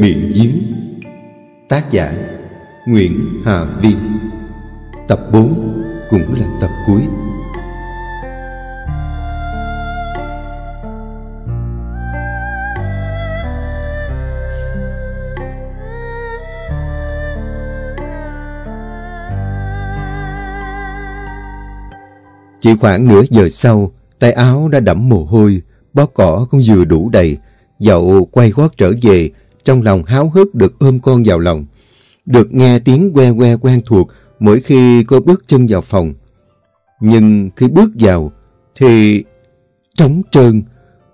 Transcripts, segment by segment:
Miệng giếng. Tác giả Nguyễn Hà Vi Tập 4 cũng là tập cuối. Chỉ khoảng nửa giờ sau, Tay áo đã đẫm mồ hôi, Bó cỏ cũng vừa đủ đầy. Dậu quay gót trở về trong lòng háo hức được ôm con vào lòng Được nghe tiếng que que quen thuộc Mỗi khi cô bước chân vào phòng Nhưng khi bước vào Thì trống trơn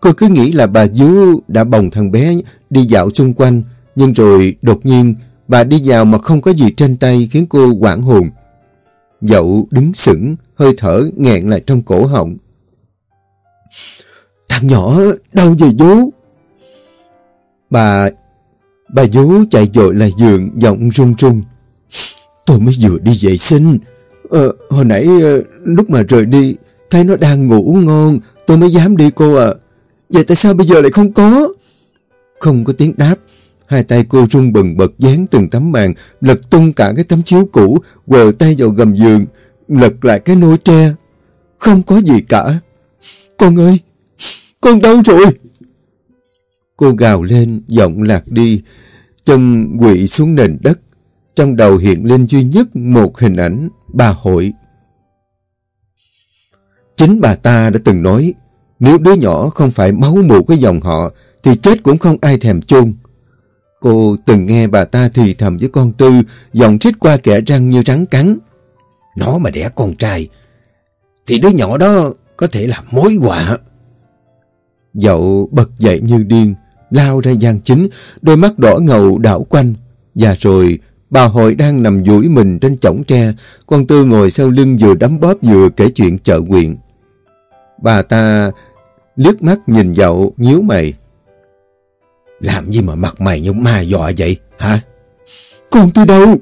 Cô cứ nghĩ là bà Dú đã bồng thằng bé đi dạo xung quanh Nhưng rồi đột nhiên bà đi vào mà không có gì trên tay khiến cô quảng hồn Dậu đứng sững, hơi thở nghẹn lại trong cổ họng. Thằng nhỏ đâu về vú? Bà... Bà vú chạy dội lại giường giọng run run. Tôi mới vừa đi vệ sinh. Ờ, hồi nãy ờ, lúc mà rời đi, thấy nó đang ngủ ngon, tôi mới dám đi cô à. Vậy tại sao bây giờ lại không có? Không có tiếng đáp. Hai tay cô run bần bật dán từng tấm màn, lật tung cả cái tấm chiếu cũ, quờ tay vào gầm giường, lật lại cái nôi tre. Không có gì cả. Con ơi! Con đâu rồi? Cô gào lên, giọng lạc đi, chân quỵ xuống nền đất. Trong đầu hiện lên duy nhất một hình ảnh, bà hội. Chính bà ta đã từng nói, nếu đứa nhỏ không phải máu mù cái dòng họ, thì chết cũng không ai thèm chôn. Cô từng nghe bà ta thì thầm với con Tư, giọng trích qua kẻ răng như rắn cắn. Nó mà đẻ con trai, thì đứa nhỏ đó có thể là mối họa. Dậu bật dậy như điên, lao ra gian chính, đôi mắt đỏ ngầu đảo quanh. Và rồi, bà hội đang nằm duỗi mình trên chõng tre, con Tư ngồi sau lưng vừa đấm bóp vừa kể chuyện chợ quyện. Bà ta liếc mắt nhìn dậu, nhíu mày. Làm gì mà mặt mày như ma dọa vậy, hả? Con tôi đâu?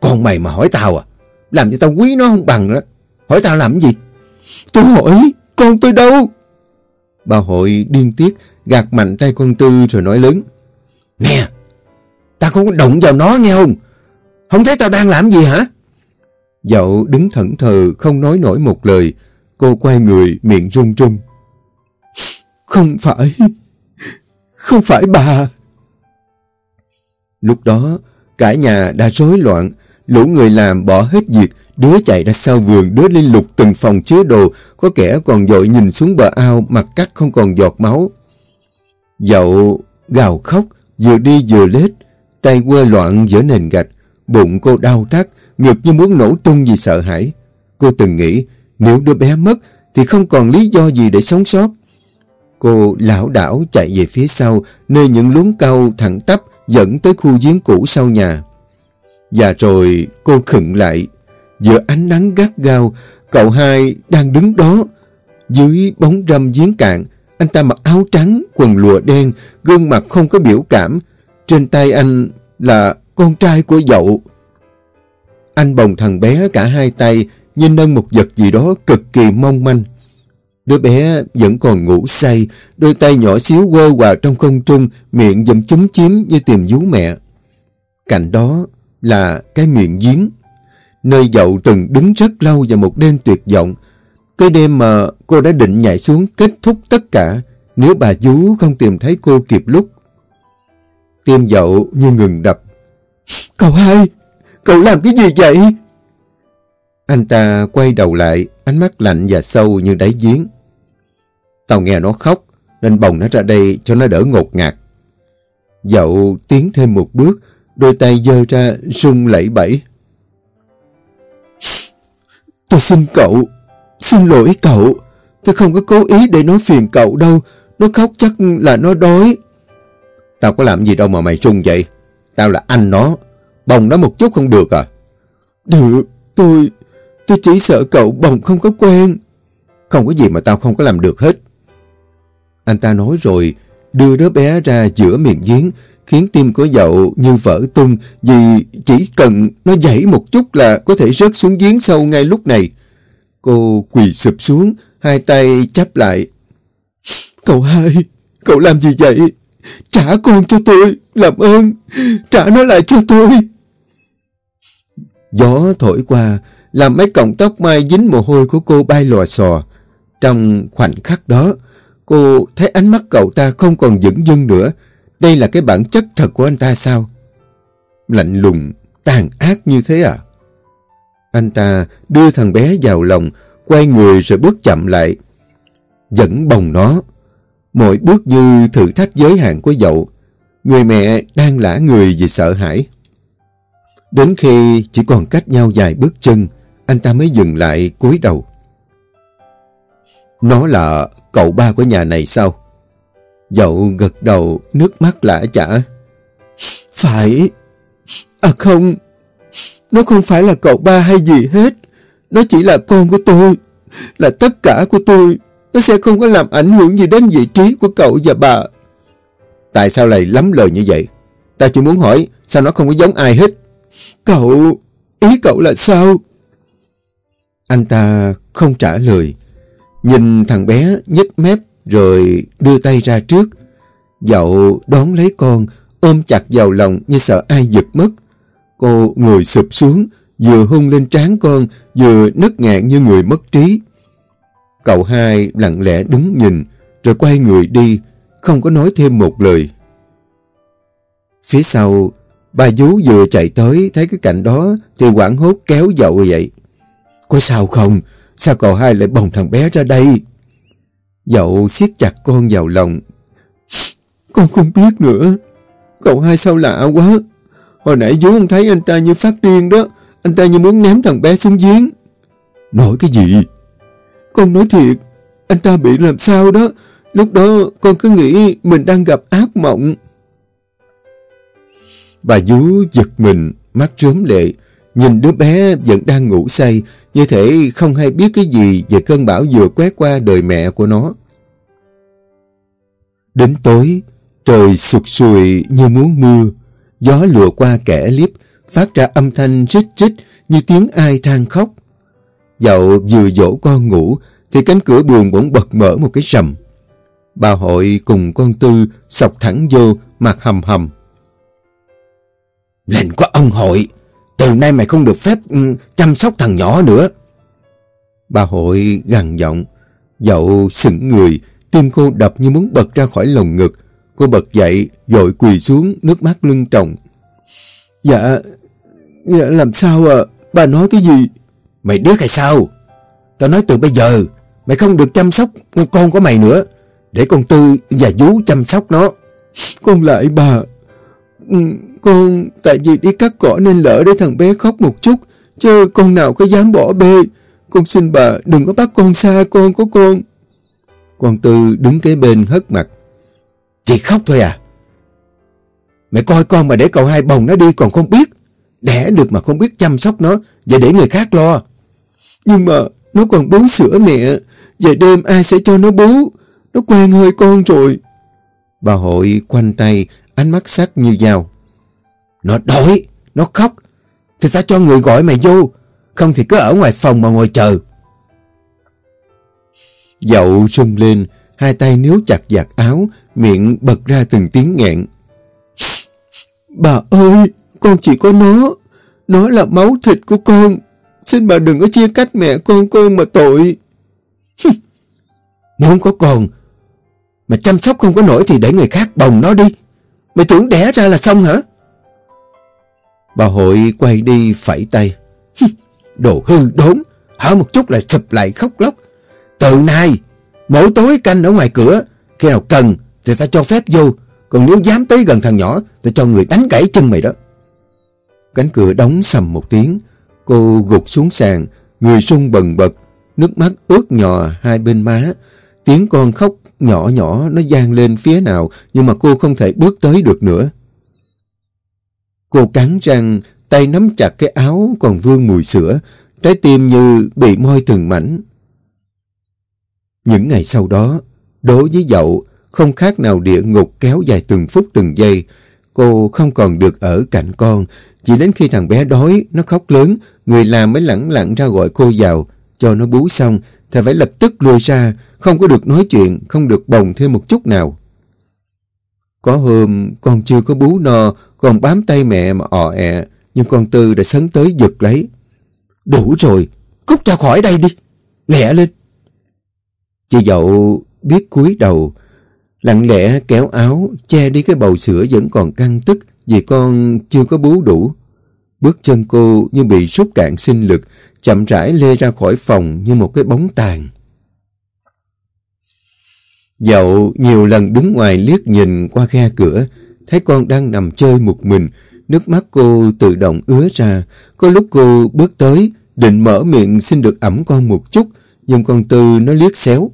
Con mày mà hỏi tao à? Làm cho tao quý nó không bằng đó. Hỏi tao làm gì? Tôi hỏi, con tôi đâu? Bà hội điên tiết, gạt mạnh tay con Tư rồi nói lớn. Nè, tao không có động vào nó nghe không? Không thấy tao đang làm gì hả? Dậu đứng thẫn thờ, không nói nổi một lời. Cô quay người, miệng run run. Không phải, không phải bà. Lúc đó, cả nhà đã rối loạn, lũ người làm bỏ hết việc, đứa chạy ra sau vườn, đứa lên lục từng phòng chứa đồ, có kẻ còn dội nhìn xuống bờ ao, mặt cắt không còn giọt máu. Dậu gào khóc, vừa đi vừa lết, tay quơ loạn giữa nền gạch, bụng cô đau thắt, ngực như muốn nổ tung vì sợ hãi. Cô từng nghĩ, nếu đứa bé mất, thì không còn lý do gì để sống sót. Cô lão đảo chạy về phía sau, nơi những luống cao thẳng tắp dẫn tới khu giếng cũ sau nhà. Và rồi cô khựng lại, giữa ánh nắng gắt gao, cậu hai đang đứng đó. Dưới bóng râm giếng cạn, anh ta mặc áo trắng, quần lụa đen, gương mặt không có biểu cảm. Trên tay anh là con trai của dậu. Anh bồng thằng bé cả hai tay, như nâng một vật gì đó cực kỳ mong manh. Đứa bé vẫn còn ngủ say, đôi tay nhỏ xíu quơ quà trong không trung, miệng dầm chúm chím như tìm vú mẹ. Cạnh đó là cái miệng giếng, nơi dậu từng đứng rất lâu vào một đêm tuyệt vọng. Cái đêm mà cô đã định nhảy xuống kết thúc tất cả nếu bà vú không tìm thấy cô kịp lúc. Tim dậu như ngừng đập. Cậu hai, cậu làm cái gì vậy? Anh ta quay đầu lại, ánh mắt lạnh và sâu như đáy giếng. Tao nghe nó khóc, nên bồng nó ra đây cho nó đỡ ngột ngạt. Dậu tiến thêm một bước, đôi tay dơ ra rung lẫy bẫy. Tôi xin cậu, xin lỗi cậu, tôi không có cố ý để nó phiền cậu đâu, nó khóc chắc là nó đói. Tao có làm gì đâu mà mày rung vậy, tao là anh nó, bồng nó một chút không được à? Được, tôi, tôi chỉ sợ cậu bồng không có quen. Không có gì mà tao không có làm được hết. Anh ta nói rồi, đưa đứa bé ra giữa miệng giếng, khiến tim của dậu như vỡ tung vì chỉ cần nó dãy một chút là có thể rớt xuống giếng sâu ngay lúc này. Cô quỳ sụp xuống, hai tay chắp lại. Cậu hai, cậu làm gì vậy? Trả con cho tôi, làm ơn, trả nó lại cho tôi. Gió thổi qua, làm mấy cọng tóc mai dính mồ hôi của cô bay lòa xò. Trong khoảnh khắc đó, cô thấy ánh mắt cậu ta không còn dững dưng nữa. Đây là cái bản chất thật của anh ta sao? Lạnh lùng, tàn ác như thế à? Anh ta đưa thằng bé vào lòng, quay người rồi bước chậm lại. Dẫn bồng nó. Mỗi bước như thử thách giới hạn của dậu. Người mẹ đang lã người vì sợ hãi. Đến khi chỉ còn cách nhau vài bước chân, anh ta mới dừng lại cúi đầu. Nó là cậu ba của nhà này sao? Dậu gật đầu, nước mắt lã chả. Phải. À không, nó không phải là cậu ba hay gì hết. Nó chỉ là con của tôi, là tất cả của tôi. Nó sẽ không có làm ảnh hưởng gì đến vị trí của cậu và bà. Tại sao lại lắm lời như vậy? Ta chỉ muốn hỏi, sao nó không có giống ai hết? Cậu, ý cậu là sao? Anh ta không trả lời. Nhìn thằng bé nhếch mép rồi đưa tay ra trước. Dậu đón lấy con, ôm chặt vào lòng như sợ ai giật mất. Cô ngồi sụp xuống, vừa hung lên trán con, vừa nấc ngạn như người mất trí. Cậu hai lặng lẽ đứng nhìn, rồi quay người đi, không có nói thêm một lời. Phía sau, bà vú vừa chạy tới, thấy cái cảnh đó, thì quảng hốt kéo dậu dậy. Có sao không? Sao cậu hai lại bồng thằng bé ra đây? Dậu siết chặt con vào lòng. Con không biết nữa. Cậu hai sao lạ quá. Hồi nãy vú không thấy anh ta như phát điên đó. Anh ta như muốn ném thằng bé xuống giếng. Nói cái gì? Con nói thiệt. Anh ta bị làm sao đó. Lúc đó con cứ nghĩ mình đang gặp ác mộng. Bà vú giật mình, mắt rớm lệ. Nhìn đứa bé vẫn đang ngủ say, như thể không hay biết cái gì về cơn bão vừa quét qua đời mẹ của nó. Đến tối, trời sụt sùi như muốn mưa, gió lùa qua kẻ liếp, phát ra âm thanh rít rít như tiếng ai than khóc. Dậu vừa dỗ con ngủ, thì cánh cửa buồn bỗng bật mở một cái rầm. Bà hội cùng con Tư sọc thẳng vô, mặt hầm hầm. Lệnh của ông hội, từ nay mày không được phép um, chăm sóc thằng nhỏ nữa. Bà hội gằn giọng, dậu sững người, tim cô đập như muốn bật ra khỏi lồng ngực. Cô bật dậy, dội quỳ xuống, nước mắt lưng tròng. Dạ, dạ làm sao à? Bà nói cái gì? Mày đứa hay sao? Tao nói từ bây giờ, mày không được chăm sóc con của mày nữa. Để con Tư và vú chăm sóc nó. Con lại bà. Ừ, con tại vì đi cắt cỏ nên lỡ để thằng bé khóc một chút. Chứ con nào có dám bỏ bê. Con xin bà đừng có bắt con xa con của con. Con Tư đứng kế bên hất mặt. Chỉ khóc thôi à? Mẹ coi con mà để cậu hai bồng nó đi còn không biết. Đẻ được mà không biết chăm sóc nó và để người khác lo. Nhưng mà nó còn bú sữa mẹ. Về đêm ai sẽ cho nó bú? Nó quen hơi con rồi. Bà hội quanh tay, ánh mắt sắc như dao. Nó đói, nó khóc. Thì ta cho người gọi mày vô. Không thì cứ ở ngoài phòng mà ngồi chờ. Dậu rung lên, hai tay níu chặt giặt áo, miệng bật ra từng tiếng nghẹn. Bà ơi, con chỉ có nó. Nó là máu thịt của con. Xin bà đừng có chia cách mẹ con con mà tội. Nếu không có con, mà chăm sóc không có nổi thì để người khác bồng nó đi. Mày tưởng đẻ ra là xong hả? Bà hội quay đi phẩy tay. Đồ hư đốn, hở một chút là chụp lại khóc lóc. Từ nay, mỗi tối canh ở ngoài cửa, khi nào cần thì ta cho phép vô. Còn nếu dám tới gần thằng nhỏ, ta cho người đánh gãy chân mày đó. Cánh cửa đóng sầm một tiếng, cô gục xuống sàn, người sung bần bật, nước mắt ướt nhò hai bên má. Tiếng con khóc nhỏ nhỏ nó gian lên phía nào, nhưng mà cô không thể bước tới được nữa. Cô cắn răng, tay nắm chặt cái áo còn vương mùi sữa, trái tim như bị môi từng mảnh. Những ngày sau đó, đối với dậu, không khác nào địa ngục kéo dài từng phút từng giây. Cô không còn được ở cạnh con, chỉ đến khi thằng bé đói, nó khóc lớn, người làm mới lẳng lặng ra gọi cô vào, cho nó bú xong, thầy phải lập tức lùi ra, không có được nói chuyện, không được bồng thêm một chút nào. Có hôm con chưa có bú no, còn bám tay mẹ mà ọ ẹ, nhưng con Tư đã sấn tới giật lấy. Đủ rồi, cút ra khỏi đây đi, lẹ lên. Chị dậu biết cúi đầu, lặng lẽ kéo áo, che đi cái bầu sữa vẫn còn căng tức vì con chưa có bú đủ. Bước chân cô như bị sút cạn sinh lực, chậm rãi lê ra khỏi phòng như một cái bóng tàn. Dậu nhiều lần đứng ngoài liếc nhìn qua khe cửa, thấy con đang nằm chơi một mình, nước mắt cô tự động ứa ra. Có lúc cô bước tới, định mở miệng xin được ẩm con một chút, nhưng con Tư nó liếc xéo.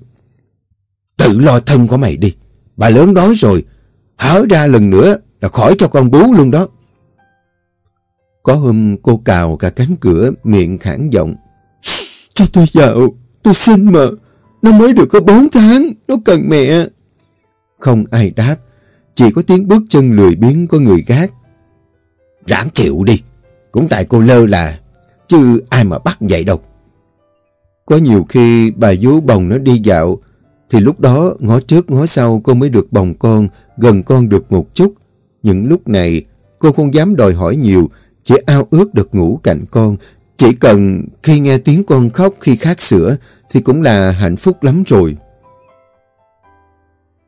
Tự lo thân của mày đi, bà lớn đói rồi, hở ra lần nữa là khỏi cho con bú luôn đó. Có hôm cô cào cả cánh cửa, miệng khản giọng. Cho tôi vào, tôi xin mà. Nó mới được có bốn tháng, nó cần mẹ. Không ai đáp, chỉ có tiếng bước chân lười biếng của người gác. Ráng chịu đi, cũng tại cô lơ là, chứ ai mà bắt vậy đâu. Có nhiều khi bà vú bồng nó đi dạo, thì lúc đó ngó trước ngó sau cô mới được bồng con, gần con được một chút. Những lúc này cô không dám đòi hỏi nhiều, chỉ ao ước được ngủ cạnh con. Chỉ cần khi nghe tiếng con khóc khi khát sữa thì cũng là hạnh phúc lắm rồi.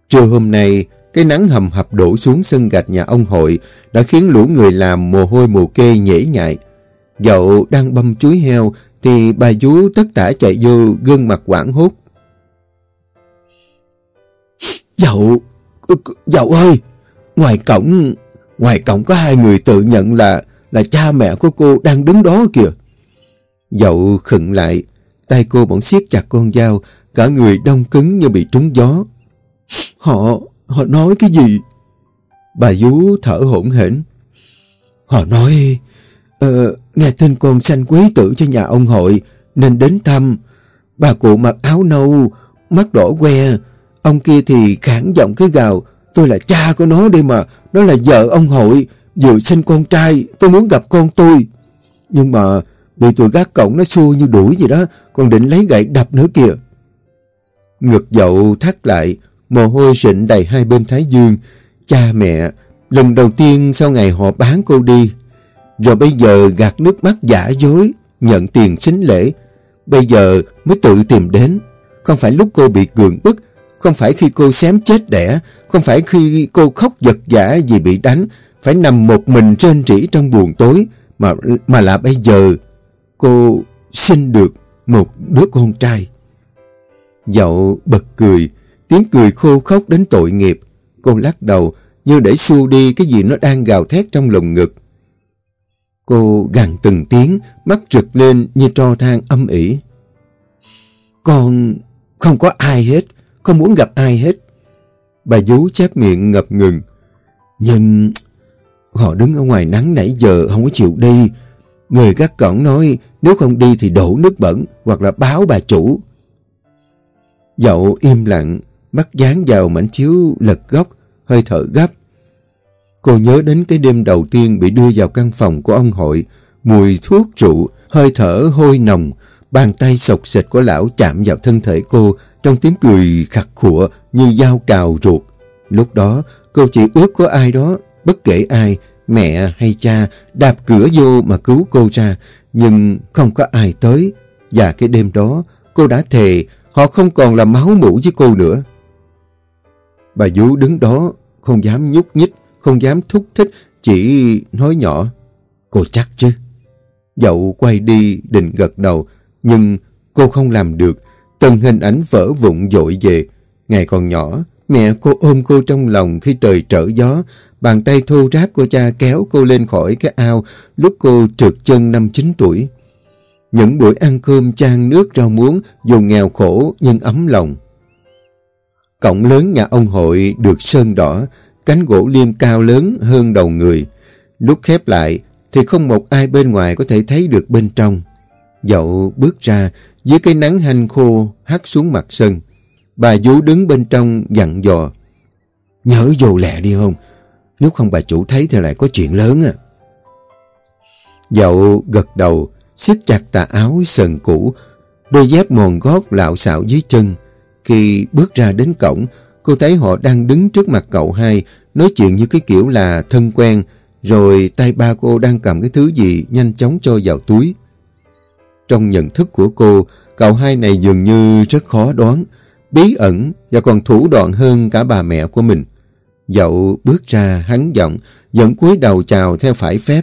Trưa hôm nay, cái nắng hầm hập đổ xuống sân gạch nhà ông hội đã khiến lũ người làm mồ hôi mồ kê nhễ nhại. Dậu đang băm chuối heo thì bà vú tất tả chạy vô gương mặt quảng hốt. Dậu, dậu ơi, ngoài cổng, ngoài cổng có hai người tự nhận là là cha mẹ của cô đang đứng đó kìa. Dậu khựng lại, tay cô bỗng siết chặt con dao, cả người đông cứng như bị trúng gió. Họ, họ nói cái gì? Bà vú thở hổn hển. Họ nói, uh, nghe tin con sanh quý tử cho nhà ông hội, nên đến thăm. Bà cụ mặc áo nâu, mắt đỏ que, ông kia thì khản giọng cái gào, tôi là cha của nó đây mà, nó là vợ ông hội, vừa sinh con trai, tôi muốn gặp con tôi. Nhưng mà bị tụi gác cổng nó xua như đuổi gì đó, còn định lấy gậy đập nữa kìa. Ngực dậu thắt lại, mồ hôi sịnh đầy hai bên thái dương. Cha mẹ, lần đầu tiên sau ngày họ bán cô đi, rồi bây giờ gạt nước mắt giả dối, nhận tiền xính lễ. Bây giờ mới tự tìm đến. Không phải lúc cô bị cường bức, không phải khi cô xém chết đẻ, không phải khi cô khóc giật giả vì bị đánh, phải nằm một mình trên rỉ trong buồn tối, mà, mà là bây giờ cô sinh được một đứa con trai. Dậu bật cười, tiếng cười khô khóc đến tội nghiệp. Cô lắc đầu như để xua đi cái gì nó đang gào thét trong lồng ngực. Cô gằn từng tiếng, mắt rực lên như tro than âm ỉ. Con không có ai hết, không muốn gặp ai hết. Bà vú chép miệng ngập ngừng. Nhưng họ đứng ở ngoài nắng nãy giờ không có chịu đi. Người gắt cổng nói nếu không đi thì đổ nước bẩn hoặc là báo bà chủ. Dậu im lặng, mắt dán vào mảnh chiếu lật góc, hơi thở gấp. Cô nhớ đến cái đêm đầu tiên bị đưa vào căn phòng của ông hội, mùi thuốc rượu, hơi thở hôi nồng, bàn tay sộc xịt của lão chạm vào thân thể cô trong tiếng cười khặt khụa như dao cào ruột. Lúc đó, cô chỉ ước có ai đó, bất kể ai, mẹ hay cha, đạp cửa vô mà cứu cô ra, nhưng không có ai tới. Và cái đêm đó, cô đã thề họ không còn là máu mũ với cô nữa. Bà Vũ đứng đó, không dám nhúc nhích, không dám thúc thích, chỉ nói nhỏ. Cô chắc chứ? Dậu quay đi định gật đầu, nhưng cô không làm được. Từng hình ảnh vỡ vụn dội về. Ngày còn nhỏ, mẹ cô ôm cô trong lòng khi trời trở gió. Bàn tay thô ráp của cha kéo cô lên khỏi cái ao lúc cô trượt chân năm chín tuổi. Những buổi ăn cơm chan nước rau muống dù nghèo khổ nhưng ấm lòng. Cổng lớn nhà ông hội được sơn đỏ, cánh gỗ liêm cao lớn hơn đầu người. Lúc khép lại thì không một ai bên ngoài có thể thấy được bên trong. Dậu bước ra dưới cái nắng hanh khô hắt xuống mặt sân. Bà vú đứng bên trong dặn dò. Nhớ vô lẹ đi không? Nếu không bà chủ thấy thì lại có chuyện lớn à. Dậu gật đầu, siết chặt tà áo sần cũ, đôi dép mòn gót lạo xạo dưới chân. Khi bước ra đến cổng, cô thấy họ đang đứng trước mặt cậu hai, nói chuyện như cái kiểu là thân quen, rồi tay ba cô đang cầm cái thứ gì nhanh chóng cho vào túi. Trong nhận thức của cô, cậu hai này dường như rất khó đoán, bí ẩn và còn thủ đoạn hơn cả bà mẹ của mình. Dậu bước ra hắn giọng, vẫn cúi đầu chào theo phải phép.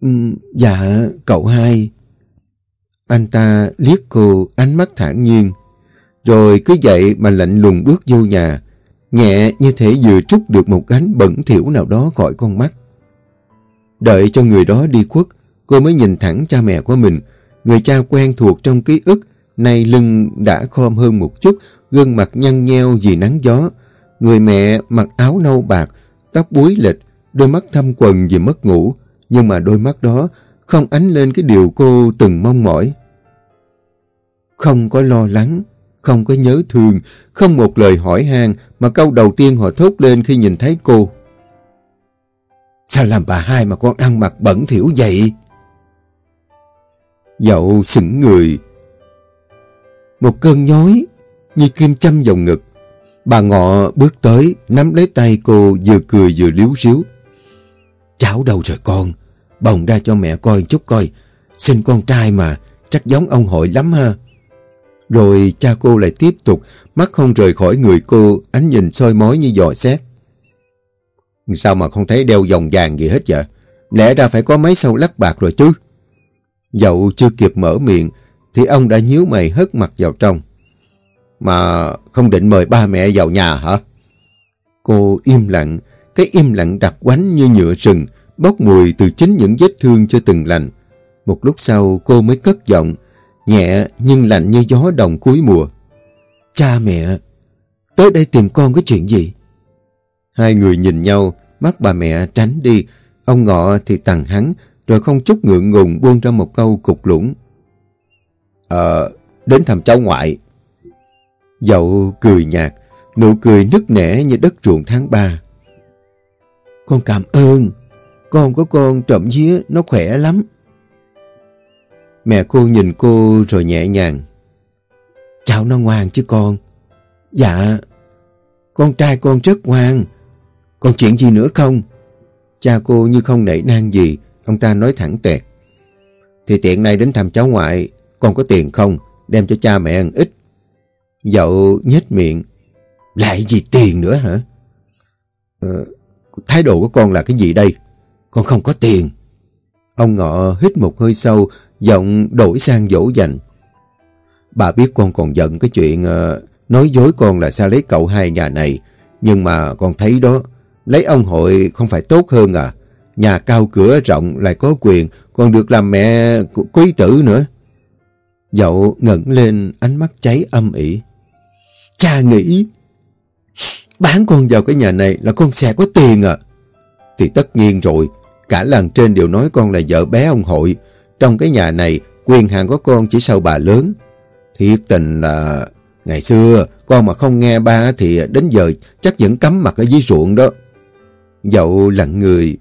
Um, dạ, cậu hai. Anh ta liếc cô ánh mắt thản nhiên, rồi cứ vậy mà lạnh lùng bước vô nhà, nhẹ như thể vừa trút được một gánh bẩn thiểu nào đó khỏi con mắt. Đợi cho người đó đi khuất, cô mới nhìn thẳng cha mẹ của mình, người cha quen thuộc trong ký ức, nay lưng đã khom hơn một chút, gương mặt nhăn nheo vì nắng gió. Người mẹ mặc áo nâu bạc, tóc búi lịch, đôi mắt thâm quần vì mất ngủ, nhưng mà đôi mắt đó không ánh lên cái điều cô từng mong mỏi. Không có lo lắng, không có nhớ thương, không một lời hỏi han mà câu đầu tiên họ thốt lên khi nhìn thấy cô. Sao làm bà hai mà con ăn mặc bẩn thỉu vậy? Dậu sững người. Một cơn nhói như kim châm vào ngực. Bà ngọ bước tới, nắm lấy tay cô vừa cười vừa liếu xíu. Cháu đâu rồi con? Bồng ra cho mẹ coi chút coi. Sinh con trai mà, chắc giống ông hội lắm ha. Rồi cha cô lại tiếp tục, mắt không rời khỏi người cô, ánh nhìn soi mói như dò xét. Sao mà không thấy đeo vòng vàng gì hết vậy? Lẽ ra phải có máy sâu lắc bạc rồi chứ. Dậu chưa kịp mở miệng, thì ông đã nhíu mày hất mặt vào trong. Mà không định mời ba mẹ vào nhà hả? Cô im lặng, cái im lặng đặc quánh như nhựa sừng, bốc mùi từ chính những vết thương chưa từng lành. Một lúc sau cô mới cất giọng, nhẹ nhưng lạnh như gió đồng cuối mùa. Cha mẹ, tới đây tìm con có chuyện gì? Hai người nhìn nhau, mắt bà mẹ tránh đi, ông ngọ thì tằng hắn, rồi không chút ngượng ngùng buông ra một câu cục lũng. Ờ, đến thăm cháu ngoại. Dậu cười nhạt, nụ cười nứt nẻ như đất ruộng tháng ba. Con cảm ơn, con có con trộm día nó khỏe lắm. Mẹ cô nhìn cô rồi nhẹ nhàng. Cháu nó ngoan chứ con. Dạ, con trai con rất ngoan. Còn chuyện gì nữa không? Cha cô như không nảy nang gì, ông ta nói thẳng tẹt. Thì tiện này đến thăm cháu ngoại, con có tiền không? Đem cho cha mẹ ăn ít. Dậu nhếch miệng. Lại gì tiền nữa hả? Ờ, thái độ của con là cái gì đây? Con không có tiền. Ông Ngọ hít một hơi sâu, giọng đổi sang dỗ dành. Bà biết con còn giận cái chuyện uh, nói dối con là sao lấy cậu hai nhà này. Nhưng mà con thấy đó, lấy ông hội không phải tốt hơn à. Nhà cao cửa rộng lại có quyền, còn được làm mẹ quý tử nữa. Dậu ngẩng lên ánh mắt cháy âm ỉ. Cha nghĩ bán con vào cái nhà này là con sẽ có tiền à. Thì tất nhiên rồi, cả làng trên đều nói con là vợ bé ông hội. Trong cái nhà này, quyền hàng có con chỉ sau bà lớn. Thiệt tình là... Ngày xưa, con mà không nghe ba thì đến giờ chắc vẫn cắm mặt ở dưới ruộng đó. Dậu lặng người.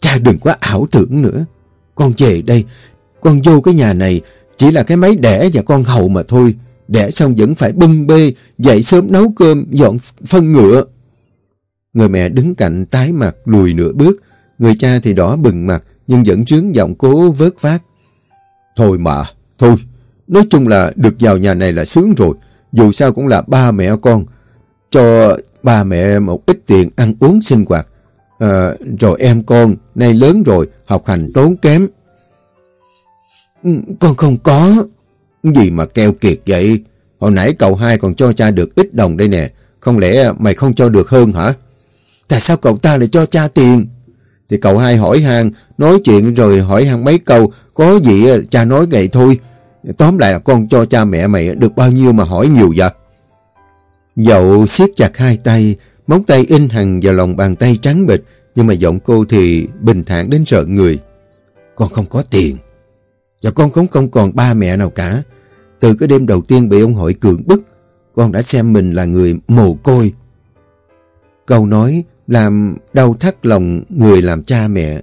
Cha đừng quá ảo tưởng nữa. Con về đây, con vô cái nhà này chỉ là cái máy đẻ và con hầu mà thôi. Đẻ xong vẫn phải bưng bê, dậy sớm nấu cơm, dọn phân ngựa. Người mẹ đứng cạnh tái mặt lùi nửa bước. Người cha thì đỏ bừng mặt, nhưng vẫn trướng giọng cố vớt vát. Thôi mà, thôi, nói chung là được vào nhà này là sướng rồi, dù sao cũng là ba mẹ con. Cho ba mẹ một ít tiền ăn uống sinh hoạt. À, rồi em con, nay lớn rồi, học hành tốn kém. Ừ, con không có. Gì mà keo kiệt vậy? Hồi nãy cậu hai còn cho cha được ít đồng đây nè. Không lẽ mày không cho được hơn hả? Tại sao cậu ta lại cho cha tiền? Thì cậu hai hỏi hàng, nói chuyện rồi hỏi hàng mấy câu, có gì cha nói vậy thôi. Tóm lại là con cho cha mẹ mày được bao nhiêu mà hỏi nhiều vậy? Dậu siết chặt hai tay, móng tay in hằng vào lòng bàn tay trắng bịch, nhưng mà giọng cô thì bình thản đến sợ người. Con không có tiền. Và con cũng không còn ba mẹ nào cả. Từ cái đêm đầu tiên bị ông hội cưỡng bức, con đã xem mình là người mồ côi. Câu nói làm đau thắt lòng người làm cha mẹ.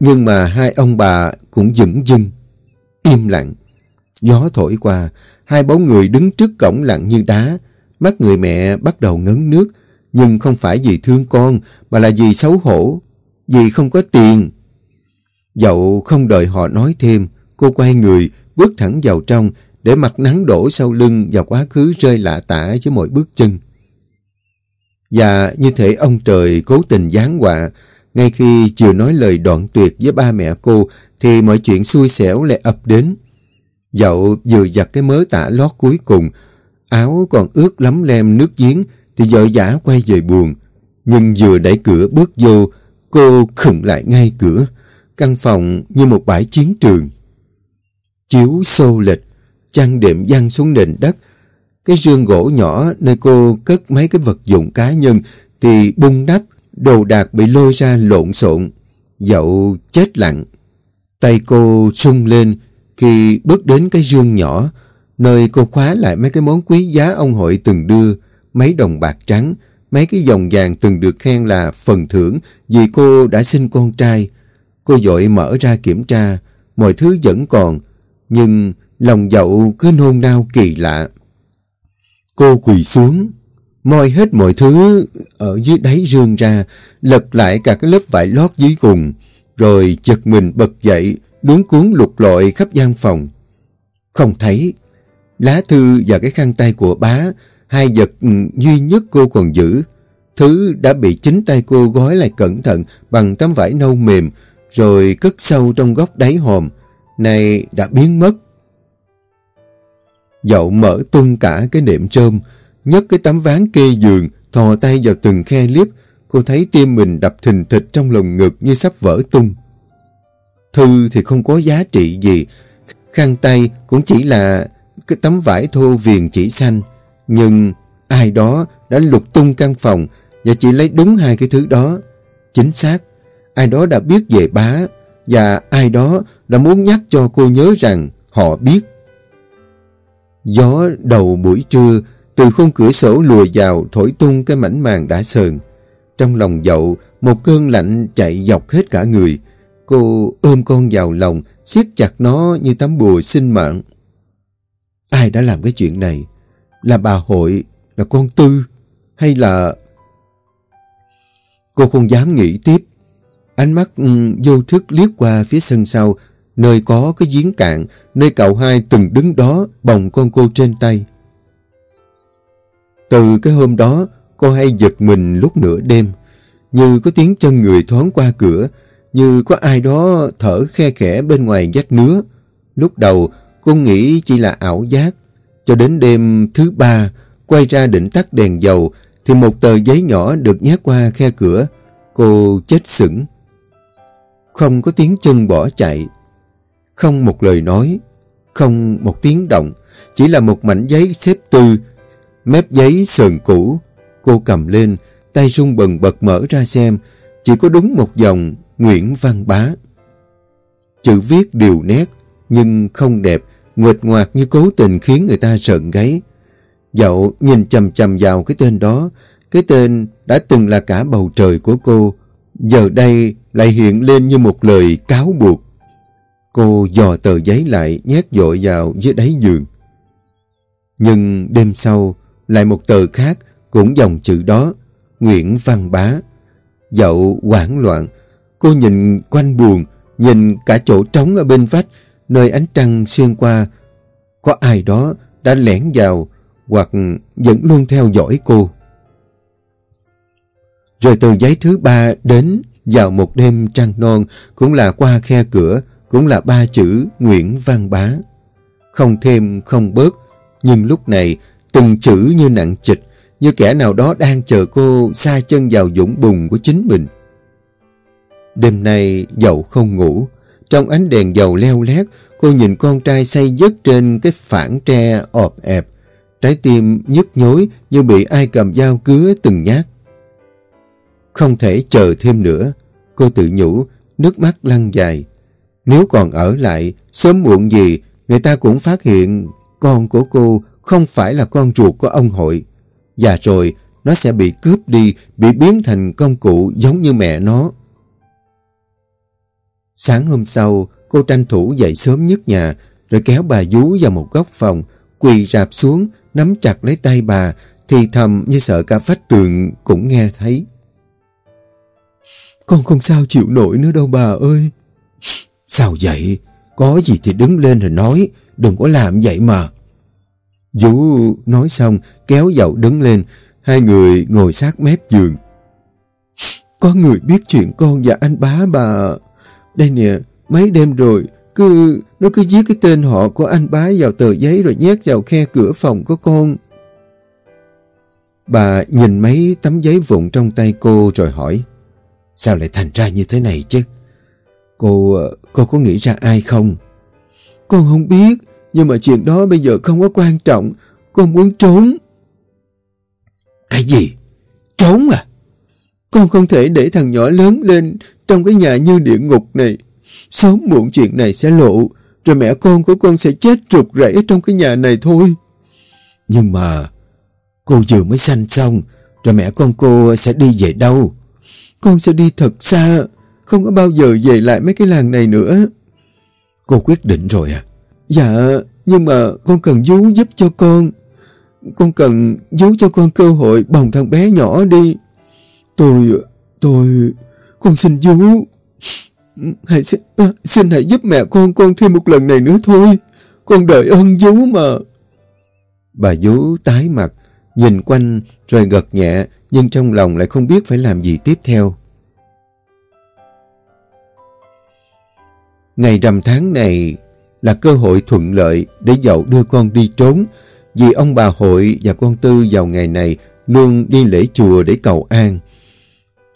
Nhưng mà hai ông bà cũng dững dưng, im lặng. Gió thổi qua, hai bóng người đứng trước cổng lặng như đá. Mắt người mẹ bắt đầu ngấn nước, nhưng không phải vì thương con, mà là vì xấu hổ, vì không có tiền. Dậu không đợi họ nói thêm, cô quay người, bước thẳng vào trong, để mặt nắng đổ sau lưng và quá khứ rơi lạ tả với mỗi bước chân. Và như thể ông trời cố tình giáng họa, ngay khi chưa nói lời đoạn tuyệt với ba mẹ cô, thì mọi chuyện xui xẻo lại ập đến. Dậu vừa giặt cái mớ tả lót cuối cùng, áo còn ướt lắm lem nước giếng, thì dội dã quay về buồn. Nhưng vừa đẩy cửa bước vô, cô khựng lại ngay cửa. Căn phòng như một bãi chiến trường. Chiếu xô lịch, chăn đệm văng xuống nền đất. Cái rương gỗ nhỏ nơi cô cất mấy cái vật dụng cá nhân thì bung đắp, đồ đạc bị lôi ra lộn xộn. Dậu chết lặng. Tay cô sung lên khi bước đến cái rương nhỏ, nơi cô khóa lại mấy cái món quý giá ông hội từng đưa, mấy đồng bạc trắng, mấy cái dòng vàng từng được khen là phần thưởng vì cô đã sinh con trai. Cô dội mở ra kiểm tra, mọi thứ vẫn còn, nhưng lòng dậu cứ nôn nao kỳ lạ. Cô quỳ xuống, moi hết mọi thứ ở dưới đáy rương ra, lật lại cả cái lớp vải lót dưới cùng, rồi chật mình bật dậy, đúng cuốn lục lọi khắp gian phòng. Không thấy, lá thư và cái khăn tay của bá, hai vật duy nhất cô còn giữ. Thứ đã bị chính tay cô gói lại cẩn thận bằng tấm vải nâu mềm, rồi cất sâu trong góc đáy hòm, này đã biến mất. Dậu mở tung cả cái nệm trơm, nhấc cái tấm ván kê giường, thò tay vào từng khe liếp, cô thấy tim mình đập thình thịch trong lồng ngực như sắp vỡ tung. Thư thì không có giá trị gì, khăn tay cũng chỉ là cái tấm vải thô viền chỉ xanh, nhưng ai đó đã lục tung căn phòng và chỉ lấy đúng hai cái thứ đó. Chính xác, ai đó đã biết về bá và ai đó đã muốn nhắc cho cô nhớ rằng họ biết. Gió đầu buổi trưa từ khung cửa sổ lùa vào thổi tung cái mảnh màn đã sờn. Trong lòng dậu, một cơn lạnh chạy dọc hết cả người. Cô ôm con vào lòng, siết chặt nó như tấm bùa sinh mạng. Ai đã làm cái chuyện này? Là bà hội, là con Tư, hay là... Cô không dám nghĩ tiếp. Ánh mắt um, vô thức liếc qua phía sân sau, nơi có cái giếng cạn, nơi cậu hai từng đứng đó bồng con cô trên tay. Từ cái hôm đó, cô hay giật mình lúc nửa đêm, như có tiếng chân người thoáng qua cửa, như có ai đó thở khe khẽ bên ngoài vách nứa. Lúc đầu, cô nghĩ chỉ là ảo giác. Cho đến đêm thứ ba, quay ra định tắt đèn dầu, thì một tờ giấy nhỏ được nhét qua khe cửa. Cô chết sững. Không có tiếng chân bỏ chạy. Không một lời nói. Không một tiếng động. Chỉ là một mảnh giấy xếp tư. Mép giấy sờn cũ. Cô cầm lên, tay rung bần bật mở ra xem. Chỉ có đúng một dòng Nguyễn Văn Bá. Chữ viết đều nét, nhưng không đẹp, nguệt ngoạc như cố tình khiến người ta sợn gáy. Dậu nhìn chầm chầm vào cái tên đó, cái tên đã từng là cả bầu trời của cô, giờ đây lại hiện lên như một lời cáo buộc. Cô dò tờ giấy lại nhét dội vào dưới đáy giường. Nhưng đêm sau, lại một tờ khác cũng dòng chữ đó, Nguyễn Văn Bá. Dậu hoảng loạn, cô nhìn quanh buồn, nhìn cả chỗ trống ở bên vách, nơi ánh trăng xuyên qua. Có ai đó đã lẻn vào hoặc vẫn luôn theo dõi cô. Rồi từ giấy thứ ba đến vào một đêm trăng non cũng là qua khe cửa, cũng là ba chữ Nguyễn Văn Bá. Không thêm, không bớt, nhưng lúc này từng chữ như nặng trịch, như kẻ nào đó đang chờ cô xa chân vào dũng bùng của chính mình. Đêm nay dậu không ngủ, trong ánh đèn dầu leo lét, cô nhìn con trai say giấc trên cái phản tre ọp ẹp, trái tim nhức nhối như bị ai cầm dao cứa từng nhát. Không thể chờ thêm nữa, cô tự nhủ, nước mắt lăn dài. Nếu còn ở lại, sớm muộn gì, người ta cũng phát hiện con của cô không phải là con ruột của ông hội. Và rồi, nó sẽ bị cướp đi, bị biến thành công cụ giống như mẹ nó. Sáng hôm sau, cô tranh thủ dậy sớm nhất nhà, rồi kéo bà vú vào một góc phòng, quỳ rạp xuống, nắm chặt lấy tay bà, thì thầm như sợ cả phách tường cũng nghe thấy. Con không sao chịu nổi nữa đâu bà ơi. Sao vậy? Có gì thì đứng lên rồi nói, đừng có làm vậy mà. Vũ nói xong, kéo dậu đứng lên, hai người ngồi sát mép giường. Có người biết chuyện con và anh bá bà. Đây nè, mấy đêm rồi, cứ nó cứ viết cái tên họ của anh bá vào tờ giấy rồi nhét vào khe cửa phòng của con. Bà nhìn mấy tấm giấy vụn trong tay cô rồi hỏi. Sao lại thành ra như thế này chứ? Cô, cô có nghĩ ra ai không? Con không biết, nhưng mà chuyện đó bây giờ không có quan trọng. Con muốn trốn. Cái gì? Trốn à? Con không thể để thằng nhỏ lớn lên trong cái nhà như địa ngục này. Sớm muộn chuyện này sẽ lộ, rồi mẹ con của con sẽ chết trục rẫy trong cái nhà này thôi. Nhưng mà, cô vừa mới sanh xong, rồi mẹ con cô sẽ đi về đâu? Con sẽ đi thật xa, không có bao giờ về lại mấy cái làng này nữa. Cô quyết định rồi à? Dạ, nhưng mà con cần vú giúp cho con. Con cần vú cho con cơ hội bồng thằng bé nhỏ đi. Tôi, tôi, con xin vú. Hãy xin, à, xin hãy giúp mẹ con con thêm một lần này nữa thôi. Con đợi ơn vú mà. Bà vú tái mặt, nhìn quanh rồi gật nhẹ nhưng trong lòng lại không biết phải làm gì tiếp theo. Ngày rằm tháng này là cơ hội thuận lợi để dậu đưa con đi trốn vì ông bà hội và con Tư vào ngày này luôn đi lễ chùa để cầu an.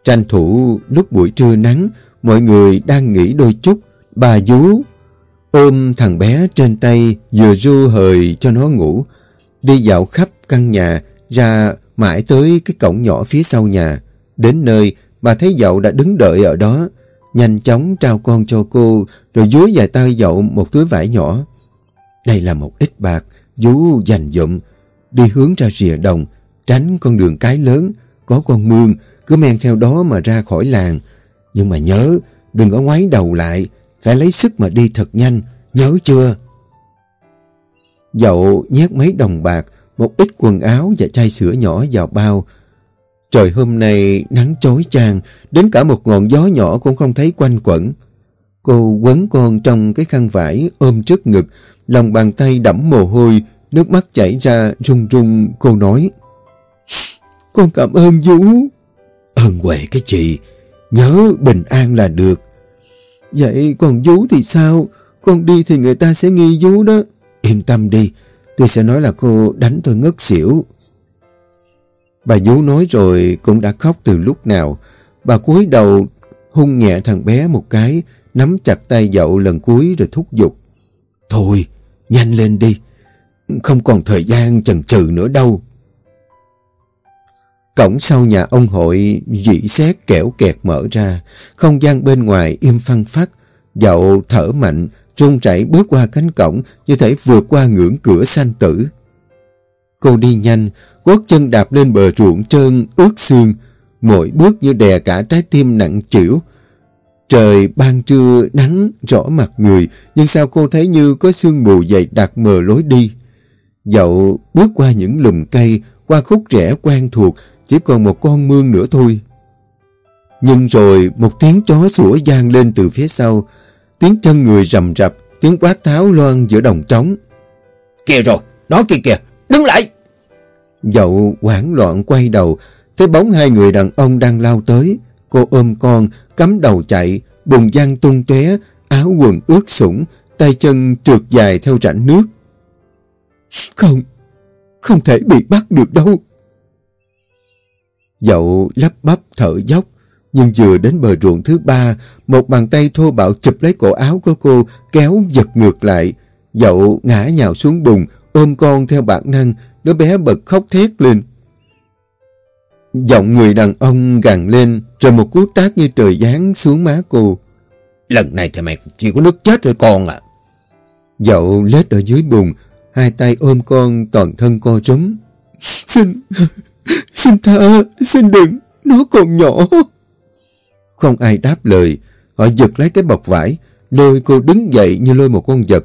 Tranh thủ lúc buổi trưa nắng, mọi người đang nghỉ đôi chút, bà vú ôm thằng bé trên tay vừa ru hời cho nó ngủ, đi dạo khắp căn nhà ra mãi tới cái cổng nhỏ phía sau nhà. Đến nơi, bà thấy dậu đã đứng đợi ở đó, nhanh chóng trao con cho cô, rồi dúi dài tay dậu một túi vải nhỏ. Đây là một ít bạc, vú dành dụm, đi hướng ra rìa đồng, tránh con đường cái lớn, có con mương, cứ men theo đó mà ra khỏi làng. Nhưng mà nhớ, đừng có ngoái đầu lại, phải lấy sức mà đi thật nhanh, nhớ chưa? Dậu nhét mấy đồng bạc, một ít quần áo và chai sữa nhỏ vào bao. Trời hôm nay nắng chói chang, đến cả một ngọn gió nhỏ cũng không thấy quanh quẩn. Cô quấn con trong cái khăn vải ôm trước ngực, lòng bàn tay đẫm mồ hôi, nước mắt chảy ra rung rung cô nói. Con cảm ơn Vũ. Ơn huệ cái chị, nhớ bình an là được. Vậy còn vú thì sao? Con đi thì người ta sẽ nghi vú đó. Yên tâm đi, tôi sẽ nói là cô đánh tôi ngất xỉu. Bà vú nói rồi cũng đã khóc từ lúc nào. Bà cúi đầu hung nhẹ thằng bé một cái, nắm chặt tay dậu lần cuối rồi thúc giục. Thôi, nhanh lên đi. Không còn thời gian chần chừ nữa đâu. Cổng sau nhà ông hội dị xét kẻo kẹt mở ra. Không gian bên ngoài im phăng phát. Dậu thở mạnh, run rẩy bước qua cánh cổng như thể vượt qua ngưỡng cửa sanh tử. Cô đi nhanh, gót chân đạp lên bờ ruộng trơn, ướt xương. Mỗi bước như đè cả trái tim nặng chịu Trời ban trưa nắng rõ mặt người, nhưng sao cô thấy như có sương mù dày đặc mờ lối đi. Dậu bước qua những lùm cây, qua khúc rẽ quen thuộc, chỉ còn một con mương nữa thôi. Nhưng rồi một tiếng chó sủa gian lên từ phía sau, tiếng chân người rầm rập, tiếng quát tháo loan giữa đồng trống. Kìa rồi, nó kìa kìa, đứng lại! Dậu hoảng loạn quay đầu, thấy bóng hai người đàn ông đang lao tới. Cô ôm con, cắm đầu chạy, bùng giang tung tóe, áo quần ướt sũng, tay chân trượt dài theo rãnh nước. Không, không thể bị bắt được đâu. Dậu lắp bắp thở dốc, nhưng vừa đến bờ ruộng thứ ba, một bàn tay thô bạo chụp lấy cổ áo của cô, kéo giật ngược lại. Dậu ngã nhào xuống bùn, ôm con theo bản năng, đứa bé bật khóc thét lên. Giọng người đàn ông gằn lên, rồi một cú tát như trời giáng xuống má cô. Lần này thì mày chỉ có nước chết thôi con à. Dậu lết ở dưới bùn, hai tay ôm con toàn thân co rúm. Xin, xin tha, xin đừng, nó còn nhỏ. Không ai đáp lời, họ giật lấy cái bọc vải, lôi cô đứng dậy như lôi một con vật.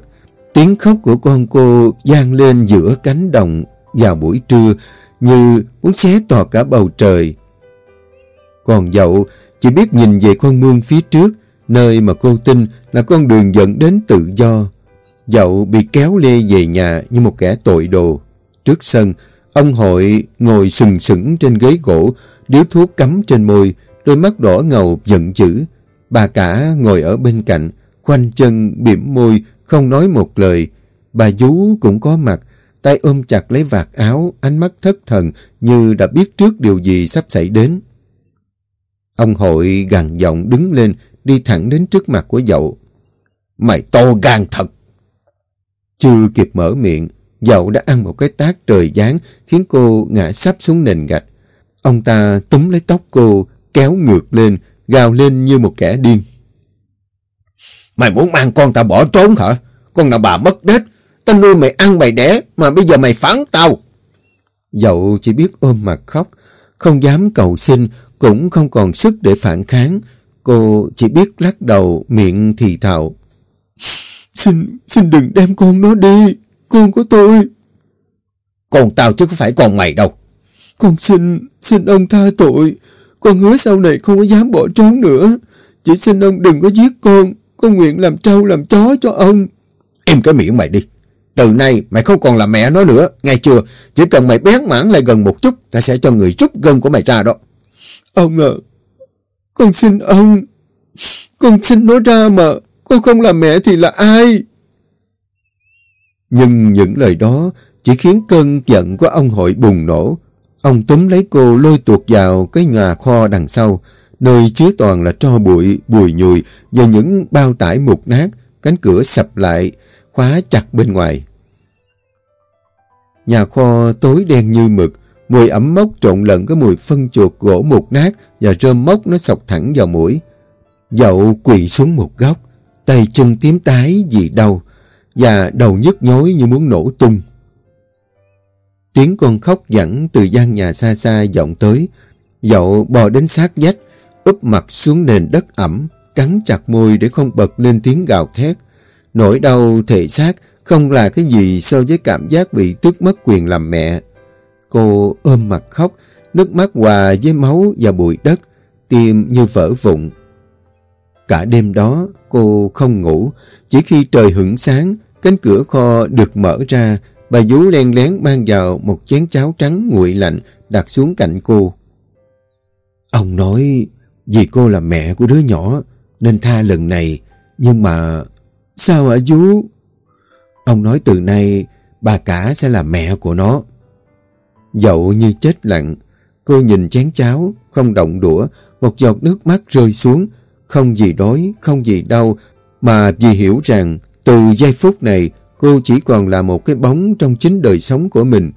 Tiếng khóc của con cô gian lên giữa cánh đồng vào buổi trưa, như muốn xé tỏa cả bầu trời. Còn dậu chỉ biết nhìn về con mương phía trước, nơi mà cô tin là con đường dẫn đến tự do. Dậu bị kéo lê về nhà như một kẻ tội đồ. Trước sân, ông hội ngồi sừng sững trên ghế gỗ, điếu thuốc cắm trên môi, đôi mắt đỏ ngầu giận dữ. Bà cả ngồi ở bên cạnh, khoanh chân bỉm môi, không nói một lời. Bà vú cũng có mặt, tay ôm chặt lấy vạt áo, ánh mắt thất thần như đã biết trước điều gì sắp xảy đến. Ông hội gằn giọng đứng lên, đi thẳng đến trước mặt của dậu. Mày to gan thật! Chưa kịp mở miệng, dậu đã ăn một cái tác trời giáng khiến cô ngã sắp xuống nền gạch. Ông ta túm lấy tóc cô, kéo ngược lên, gào lên như một kẻ điên. Mày muốn mang con ta bỏ trốn hả? Con nào bà mất đết. Tao nuôi mày ăn mày đẻ mà bây giờ mày phán tao. Dậu chỉ biết ôm mặt khóc, không dám cầu xin, cũng không còn sức để phản kháng. Cô chỉ biết lắc đầu, miệng thì thào. Xin, xin đừng đem con nó đi, con của tôi. Con tao chứ không phải con mày đâu. Con xin, xin ông tha tội. Con hứa sau này không có dám bỏ trốn nữa. Chỉ xin ông đừng có giết con. Con nguyện làm trâu làm chó cho ông. Im cái miệng mày đi. Từ nay mày không còn là mẹ nó nữa. Nghe chưa? Chỉ cần mày bén mảng lại gần một chút, ta sẽ cho người rút gân của mày ra đó. Ông ạ, con xin ông. Con xin nó ra mà. Con không là mẹ thì là ai? Nhưng những lời đó chỉ khiến cơn giận của ông hội bùng nổ. Ông túm lấy cô lôi tuột vào cái nhà kho đằng sau, nơi chứa toàn là tro bụi, bùi nhùi và những bao tải mục nát, cánh cửa sập lại, khóa chặt bên ngoài. Nhà kho tối đen như mực, mùi ẩm mốc trộn lẫn cái mùi phân chuột gỗ mục nát và rơm mốc nó sọc thẳng vào mũi. Dậu quỳ xuống một góc, tay chân tím tái vì đau, và đầu nhức nhối như muốn nổ tung. Tiếng con khóc dẫn từ gian nhà xa xa vọng tới. Dậu bò đến sát vách, úp mặt xuống nền đất ẩm, cắn chặt môi để không bật lên tiếng gào thét. Nỗi đau thể xác không là cái gì so với cảm giác bị tước mất quyền làm mẹ. Cô ôm mặt khóc, nước mắt hòa với máu và bụi đất, tim như vỡ vụn. Cả đêm đó cô không ngủ, chỉ khi trời hửng sáng, cánh cửa kho được mở ra, Bà vú len lén mang vào một chén cháo trắng nguội lạnh đặt xuống cạnh cô. Ông nói vì cô là mẹ của đứa nhỏ nên tha lần này. Nhưng mà sao ạ vú? Ông nói từ nay bà cả sẽ là mẹ của nó. Dậu như chết lặng. Cô nhìn chén cháo, không động đũa, một giọt nước mắt rơi xuống. Không gì đói, không gì đau, mà vì hiểu rằng từ giây phút này Cô chỉ còn là một cái bóng trong chính đời sống của mình.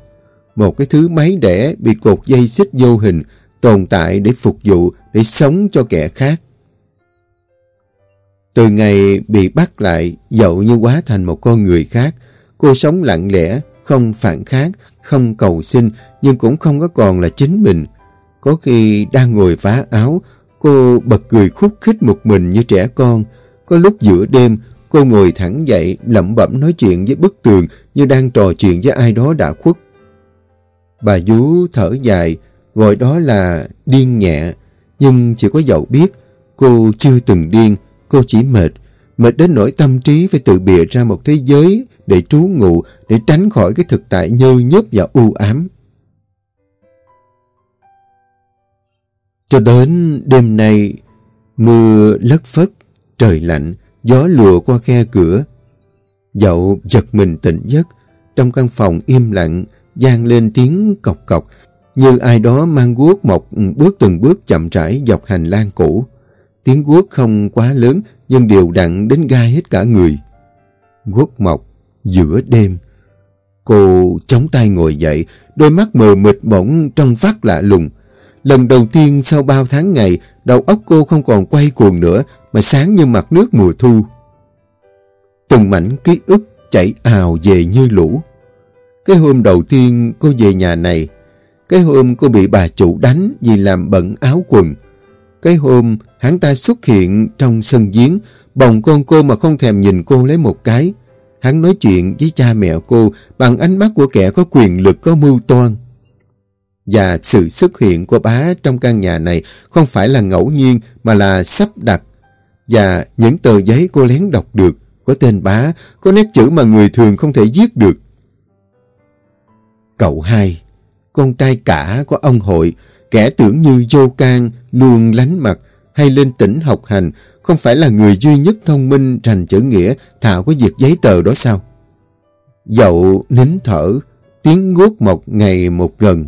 Một cái thứ máy đẻ bị cột dây xích vô hình, tồn tại để phục vụ, để sống cho kẻ khác. Từ ngày bị bắt lại, dậu như quá thành một con người khác. Cô sống lặng lẽ, không phản kháng, không cầu xin, nhưng cũng không có còn là chính mình. Có khi đang ngồi vá áo, cô bật cười khúc khích một mình như trẻ con. Có lúc giữa đêm, Cô ngồi thẳng dậy, lẩm bẩm nói chuyện với bức tường như đang trò chuyện với ai đó đã khuất. Bà vú thở dài, gọi đó là điên nhẹ. Nhưng chỉ có dậu biết, cô chưa từng điên, cô chỉ mệt. Mệt đến nỗi tâm trí phải tự bịa ra một thế giới để trú ngụ, để tránh khỏi cái thực tại nhơ nhớp và u ám. Cho đến đêm nay, mưa lất phất, trời lạnh, Gió lùa qua khe cửa. Dậu giật mình tỉnh giấc. Trong căn phòng im lặng, gian lên tiếng cọc cọc, như ai đó mang guốc mọc ừ, bước từng bước chậm rãi dọc hành lang cũ. Tiếng guốc không quá lớn, nhưng đều đặn đến gai hết cả người. Guốc mọc, giữa đêm. Cô chống tay ngồi dậy, đôi mắt mờ mịt bỗng trong vắt lạ lùng. Lần đầu tiên sau bao tháng ngày, đầu óc cô không còn quay cuồng nữa, mà sáng như mặt nước mùa thu. Từng mảnh ký ức chảy ào về như lũ. Cái hôm đầu tiên cô về nhà này, cái hôm cô bị bà chủ đánh vì làm bẩn áo quần. Cái hôm hắn ta xuất hiện trong sân giếng, bồng con cô mà không thèm nhìn cô lấy một cái. Hắn nói chuyện với cha mẹ cô bằng ánh mắt của kẻ có quyền lực có mưu toan. Và sự xuất hiện của bá trong căn nhà này không phải là ngẫu nhiên mà là sắp đặt. Và những tờ giấy cô lén đọc được có tên bá, có nét chữ mà người thường không thể viết được. Cậu hai, con trai cả của ông hội, kẻ tưởng như vô can, luôn lánh mặt hay lên tỉnh học hành, không phải là người duy nhất thông minh thành chữ nghĩa thạo có việc giấy tờ đó sao? Dậu nín thở, tiếng guốc một ngày một gần.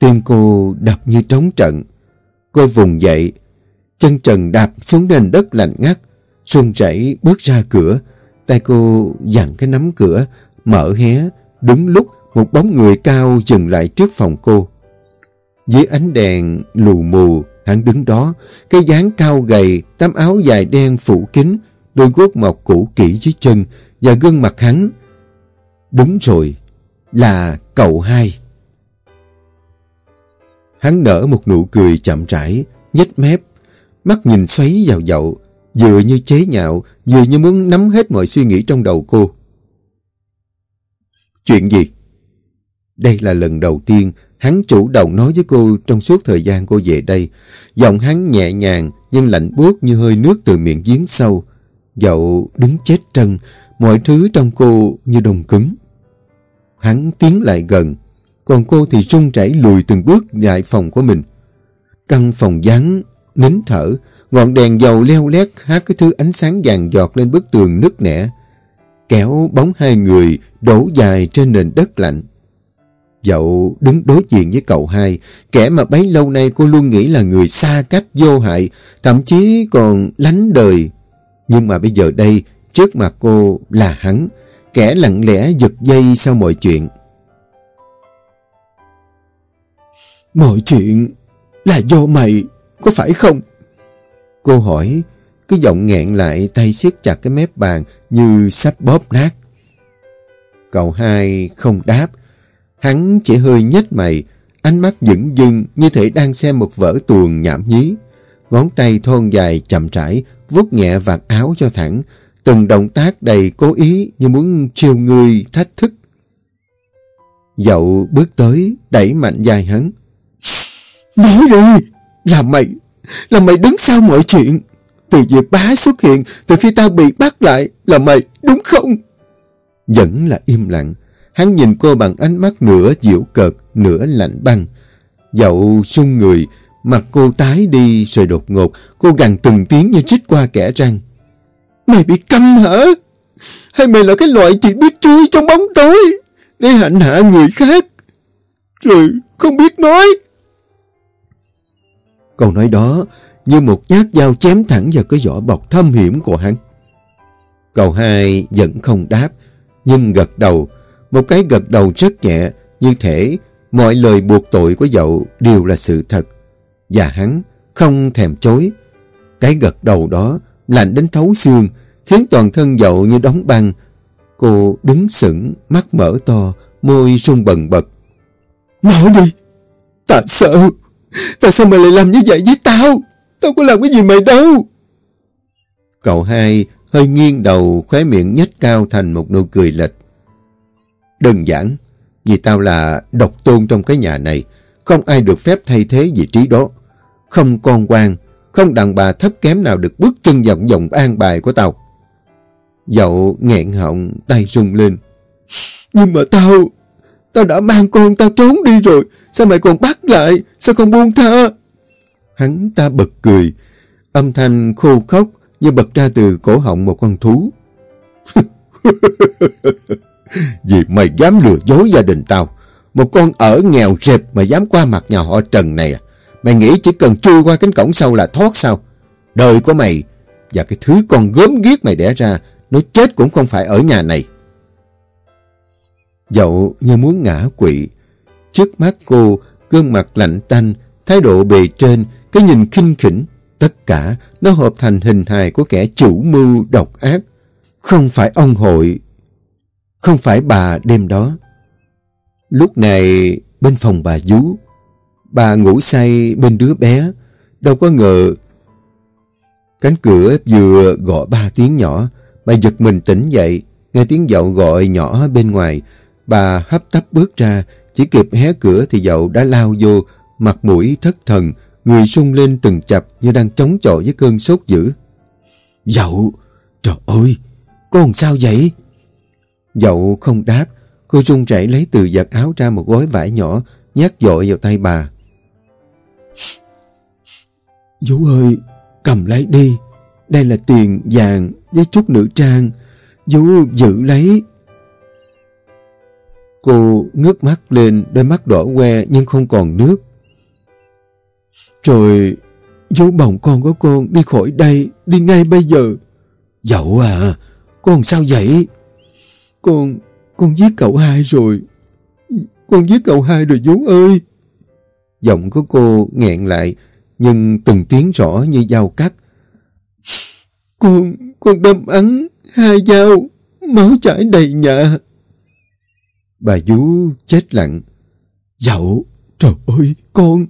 Tim cô đập như trống trận. Cô vùng dậy, chân trần đạp xuống nền đất lạnh ngắt, run rẩy bước ra cửa. Tay cô dặn cái nắm cửa, mở hé. Đúng lúc một bóng người cao dừng lại trước phòng cô. Dưới ánh đèn lù mù, hắn đứng đó, cái dáng cao gầy, tấm áo dài đen phủ kín, đôi guốc mọc cũ kỹ dưới chân và gương mặt hắn. Đúng rồi, là cậu hai. Hắn nở một nụ cười chậm rãi, nhếch mép, mắt nhìn xoáy vào dậu, vừa như chế nhạo, vừa như muốn nắm hết mọi suy nghĩ trong đầu cô. Chuyện gì? Đây là lần đầu tiên hắn chủ động nói với cô trong suốt thời gian cô về đây. Giọng hắn nhẹ nhàng nhưng lạnh buốt như hơi nước từ miệng giếng sâu. Dậu đứng chết trân, mọi thứ trong cô như đồng cứng. Hắn tiến lại gần, còn cô thì run rẩy lùi từng bước lại phòng của mình. Căn phòng vắng, nín thở, ngọn đèn dầu leo lét hát cái thứ ánh sáng vàng giọt lên bức tường nứt nẻ. Kéo bóng hai người đổ dài trên nền đất lạnh. Dậu đứng đối diện với cậu hai, kẻ mà bấy lâu nay cô luôn nghĩ là người xa cách vô hại, thậm chí còn lánh đời. Nhưng mà bây giờ đây, trước mặt cô là hắn, kẻ lặng lẽ giật dây sau mọi chuyện. Mọi chuyện là do mày, có phải không? Cô hỏi, cái giọng nghẹn lại tay siết chặt cái mép bàn như sắp bóp nát. Cậu hai không đáp, hắn chỉ hơi nhếch mày, ánh mắt dững dưng như thể đang xem một vở tuồng nhảm nhí. Ngón tay thon dài chậm rãi, vuốt nhẹ vạt áo cho thẳng, từng động tác đầy cố ý như muốn trêu người thách thức. Dậu bước tới, đẩy mạnh dài hắn. Nói đi, là mày, là mày đứng sau mọi chuyện. Từ việc bá xuất hiện, từ khi tao bị bắt lại, là mày, đúng không? Vẫn là im lặng. Hắn nhìn cô bằng ánh mắt nửa dịu cợt, nửa lạnh băng. Dậu sung người, mặt cô tái đi rồi đột ngột, cô gằn từng tiếng như trích qua kẻ răng. Mày bị câm hả? Hay mày là cái loại chỉ biết chui trong bóng tối để hạnh hạ người khác? Rồi không biết nói. Câu nói đó như một nhát dao chém thẳng vào cái vỏ bọc thâm hiểm của hắn. Cậu hai vẫn không đáp, nhưng gật đầu, một cái gật đầu rất nhẹ, như thể mọi lời buộc tội của dậu đều là sự thật. Và hắn không thèm chối. Cái gật đầu đó lạnh đến thấu xương, khiến toàn thân dậu như đóng băng. Cô đứng sững, mắt mở to, môi run bần bật. Nói đi! Tại sao? Tại sao mày lại làm như vậy với tao? Tao có làm cái gì mày đâu? Cậu hai hơi nghiêng đầu, khóe miệng nhếch cao thành một nụ cười lệch. Đơn giản, vì tao là độc tôn trong cái nhà này, không ai được phép thay thế vị trí đó. Không con quan, không đàn bà thấp kém nào được bước chân vào dòng an bài của tao. Dậu nghẹn họng, tay rung lên. Nhưng mà tao, tao đã mang con tao trốn đi rồi, sao mày còn bắt lại, sao không buông tha? Hắn ta bật cười, âm thanh khô khốc như bật ra từ cổ họng một con thú. Vì mày dám lừa dối gia đình tao, một con ở nghèo rệp mà dám qua mặt nhà họ Trần này à? Mày nghĩ chỉ cần chui qua cánh cổng sau là thoát sao? Đời của mày và cái thứ con gớm ghiếc mày đẻ ra, nó chết cũng không phải ở nhà này. Dậu như muốn ngã quỵ. Trước mắt cô, gương mặt lạnh tanh, thái độ bề trên, cái nhìn khinh khỉnh. Tất cả nó hợp thành hình hài của kẻ chủ mưu độc ác. Không phải ông hội, không phải bà đêm đó. Lúc này bên phòng bà vú, Bà ngủ say bên đứa bé, đâu có ngờ. Cánh cửa vừa gọi ba tiếng nhỏ, bà giật mình tỉnh dậy, nghe tiếng dậu gọi nhỏ bên ngoài. Bà hấp tấp bước ra, chỉ kịp hé cửa thì dậu đã lao vô, mặt mũi thất thần, người sung lên từng chập như đang chống chọi với cơn sốt dữ. Dậu, trời ơi, con sao vậy? Dậu không đáp, cô run rẩy lấy từ giặt áo ra một gói vải nhỏ, nhát dội vào tay bà. Vũ ơi, cầm lấy đi. Đây là tiền vàng với chút nữ trang. Vũ giữ lấy. Cô ngước mắt lên, đôi mắt đỏ que nhưng không còn nước. Rồi dấu bỏng con của con đi khỏi đây, đi ngay bây giờ. Dậu à, con sao vậy? Con, con giết cậu hai rồi. Con giết cậu hai rồi dấu ơi. Giọng của cô nghẹn lại, nhưng từng tiếng rõ như dao cắt. Con, con đâm ắn hai dao, máu chảy đầy nhà. Bà Vú chết lặng. Dậu, trời ơi, con.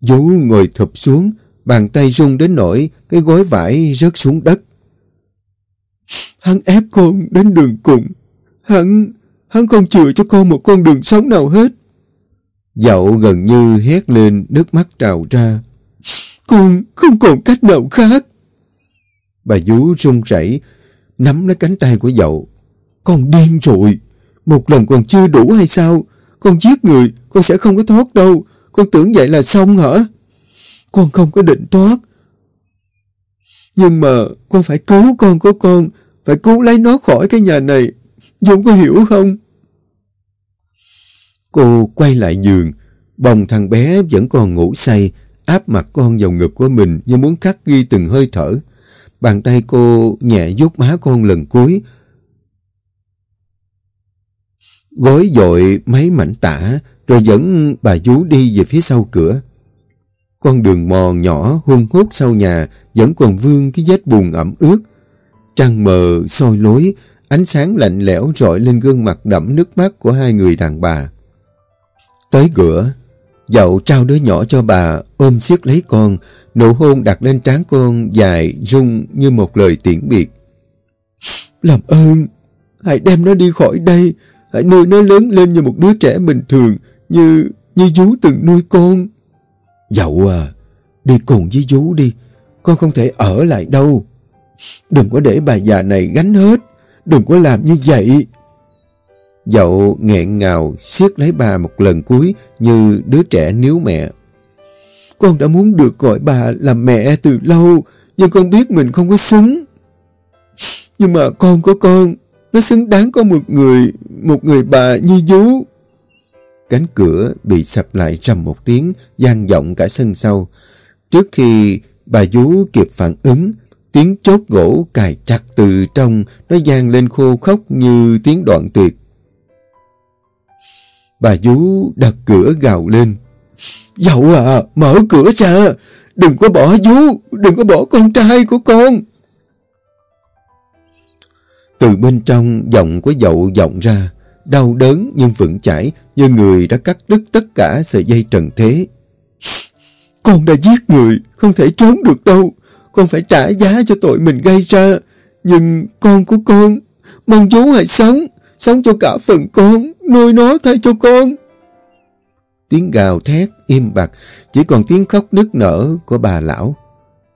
Vú ngồi thụp xuống, bàn tay rung đến nỗi cái gói vải rớt xuống đất. Hắn ép con đến đường cùng. Hắn, hắn không chừa cho con một con đường sống nào hết. Dậu gần như hét lên nước mắt trào ra. Con không còn cách nào khác. Bà vú run rẩy nắm lấy cánh tay của dậu. Con điên rồi. Một lần còn chưa đủ hay sao? Con giết người, con sẽ không có thoát đâu. Con tưởng vậy là xong hả? Con không có định thoát. Nhưng mà con phải cứu con của con. Phải cứu lấy nó khỏi cái nhà này. Dũng có hiểu không? Cô quay lại giường. Bồng thằng bé vẫn còn ngủ say áp mặt con vào ngực của mình như muốn khắc ghi từng hơi thở. Bàn tay cô nhẹ vuốt má con lần cuối. Gối dội mấy mảnh tả rồi dẫn bà vú đi về phía sau cửa. Con đường mòn nhỏ hung hút sau nhà vẫn còn vương cái vết bùn ẩm ướt. Trăng mờ soi lối, ánh sáng lạnh lẽo rọi lên gương mặt đẫm nước mắt của hai người đàn bà. Tới cửa, Dậu trao đứa nhỏ cho bà, ôm siết lấy con, nụ hôn đặt lên trán con dài, rung như một lời tiễn biệt. Làm ơn, hãy đem nó đi khỏi đây, hãy nuôi nó lớn lên như một đứa trẻ bình thường, như như vú từng nuôi con. Dậu à, đi cùng với vú đi, con không thể ở lại đâu. Đừng có để bà già này gánh hết, đừng có làm như vậy. Dậu nghẹn ngào siết lấy bà một lần cuối như đứa trẻ níu mẹ. Con đã muốn được gọi bà là mẹ từ lâu, nhưng con biết mình không có xứng. Nhưng mà con có con, nó xứng đáng có một người, một người bà như vú. Cánh cửa bị sập lại trầm một tiếng, gian vọng cả sân sau. Trước khi bà vú kịp phản ứng, tiếng chốt gỗ cài chặt từ trong, nó gian lên khô khóc như tiếng đoạn tuyệt. Bà vú đặt cửa gào lên. Dậu à, mở cửa ra. Đừng có bỏ vú, đừng có bỏ con trai của con. Từ bên trong, giọng của dậu vọng ra. Đau đớn nhưng vững chãi, như người đã cắt đứt tất cả sợi dây trần thế. Con đã giết người, không thể trốn được đâu. Con phải trả giá cho tội mình gây ra. Nhưng con của con, mong chú hãy sống, sống cho cả phần con, nuôi nó thay cho con. Tiếng gào thét im bặt, chỉ còn tiếng khóc nức nở của bà lão.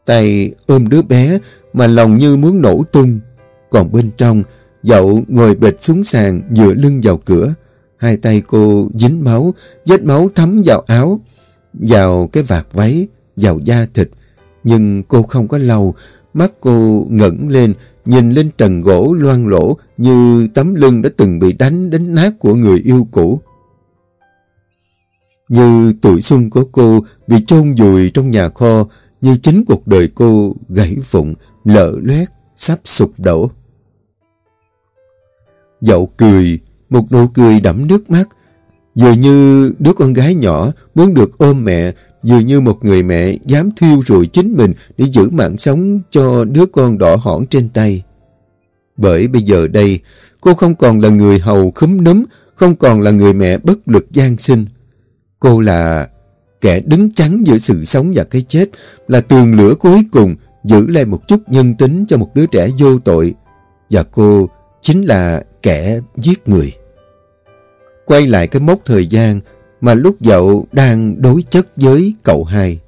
Tay ôm đứa bé mà lòng như muốn nổ tung. Còn bên trong, dậu ngồi bệt xuống sàn dựa lưng vào cửa. Hai tay cô dính máu, vết máu thấm vào áo, vào cái vạt váy, vào da thịt. Nhưng cô không có lâu mắt cô ngẩng lên, nhìn lên trần gỗ loang lỗ như tấm lưng đã từng bị đánh đến nát của người yêu cũ. Như tuổi xuân của cô bị chôn vùi trong nhà kho, như chính cuộc đời cô gãy vụn, lỡ loét, sắp sụp đổ. Dậu cười, một nụ cười đẫm nước mắt, dường như đứa con gái nhỏ muốn được ôm mẹ, dường như một người mẹ dám thiêu rụi chính mình để giữ mạng sống cho đứa con đỏ hỏn trên tay. Bởi bây giờ đây, cô không còn là người hầu khúm núm, không còn là người mẹ bất lực gian sinh. Cô là kẻ đứng chắn giữa sự sống và cái chết, là tường lửa cuối cùng giữ lại một chút nhân tính cho một đứa trẻ vô tội. Và cô chính là kẻ giết người. Quay lại cái mốc thời gian mà lúc dậu đang đối chất với cậu hai.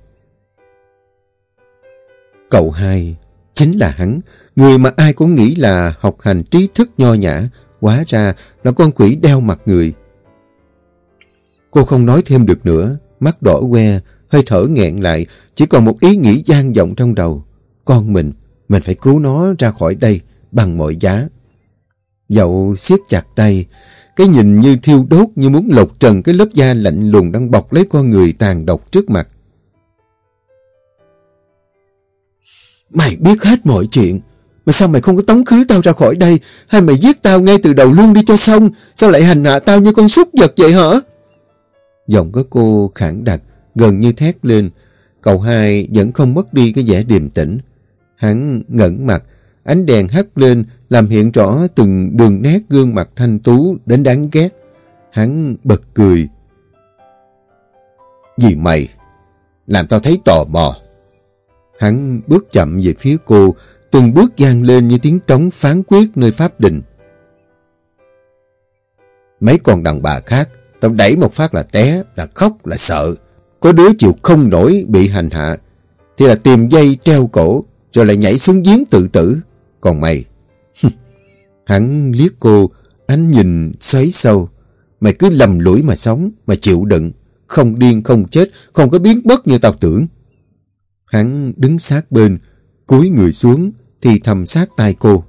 Cậu hai chính là hắn, người mà ai cũng nghĩ là học hành trí thức nho nhã, quá ra là con quỷ đeo mặt người. Cô không nói thêm được nữa, mắt đỏ que, hơi thở nghẹn lại, chỉ còn một ý nghĩ gian vọng trong đầu. Con mình, mình phải cứu nó ra khỏi đây bằng mọi giá. Dậu siết chặt tay, cái nhìn như thiêu đốt như muốn lột trần cái lớp da lạnh lùng đang bọc lấy con người tàn độc trước mặt. Mày biết hết mọi chuyện, mà sao mày không có tống khứ tao ra khỏi đây, hay mày giết tao ngay từ đầu luôn đi cho xong, sao lại hành hạ tao như con súc vật vậy hả? Giọng của cô khẳng đặc, gần như thét lên. Cậu hai vẫn không mất đi cái vẻ điềm tĩnh. Hắn ngẩn mặt, ánh đèn hắt lên làm hiện rõ từng đường nét gương mặt thanh tú đến đáng ghét. Hắn bật cười. Vì mày, làm tao thấy tò mò. Hắn bước chậm về phía cô, từng bước gian lên như tiếng trống phán quyết nơi pháp đình. Mấy con đàn bà khác, tao đẩy một phát là té, là khóc, là sợ. Có đứa chịu không nổi bị hành hạ, thì là tìm dây treo cổ, rồi lại nhảy xuống giếng tự tử. Còn mày, hắn liếc cô, ánh nhìn xoáy sâu. Mày cứ lầm lũi mà sống, mà chịu đựng, không điên không chết, không có biến mất như tao tưởng. Hắn đứng sát bên, cúi người xuống, thì thầm sát tai cô.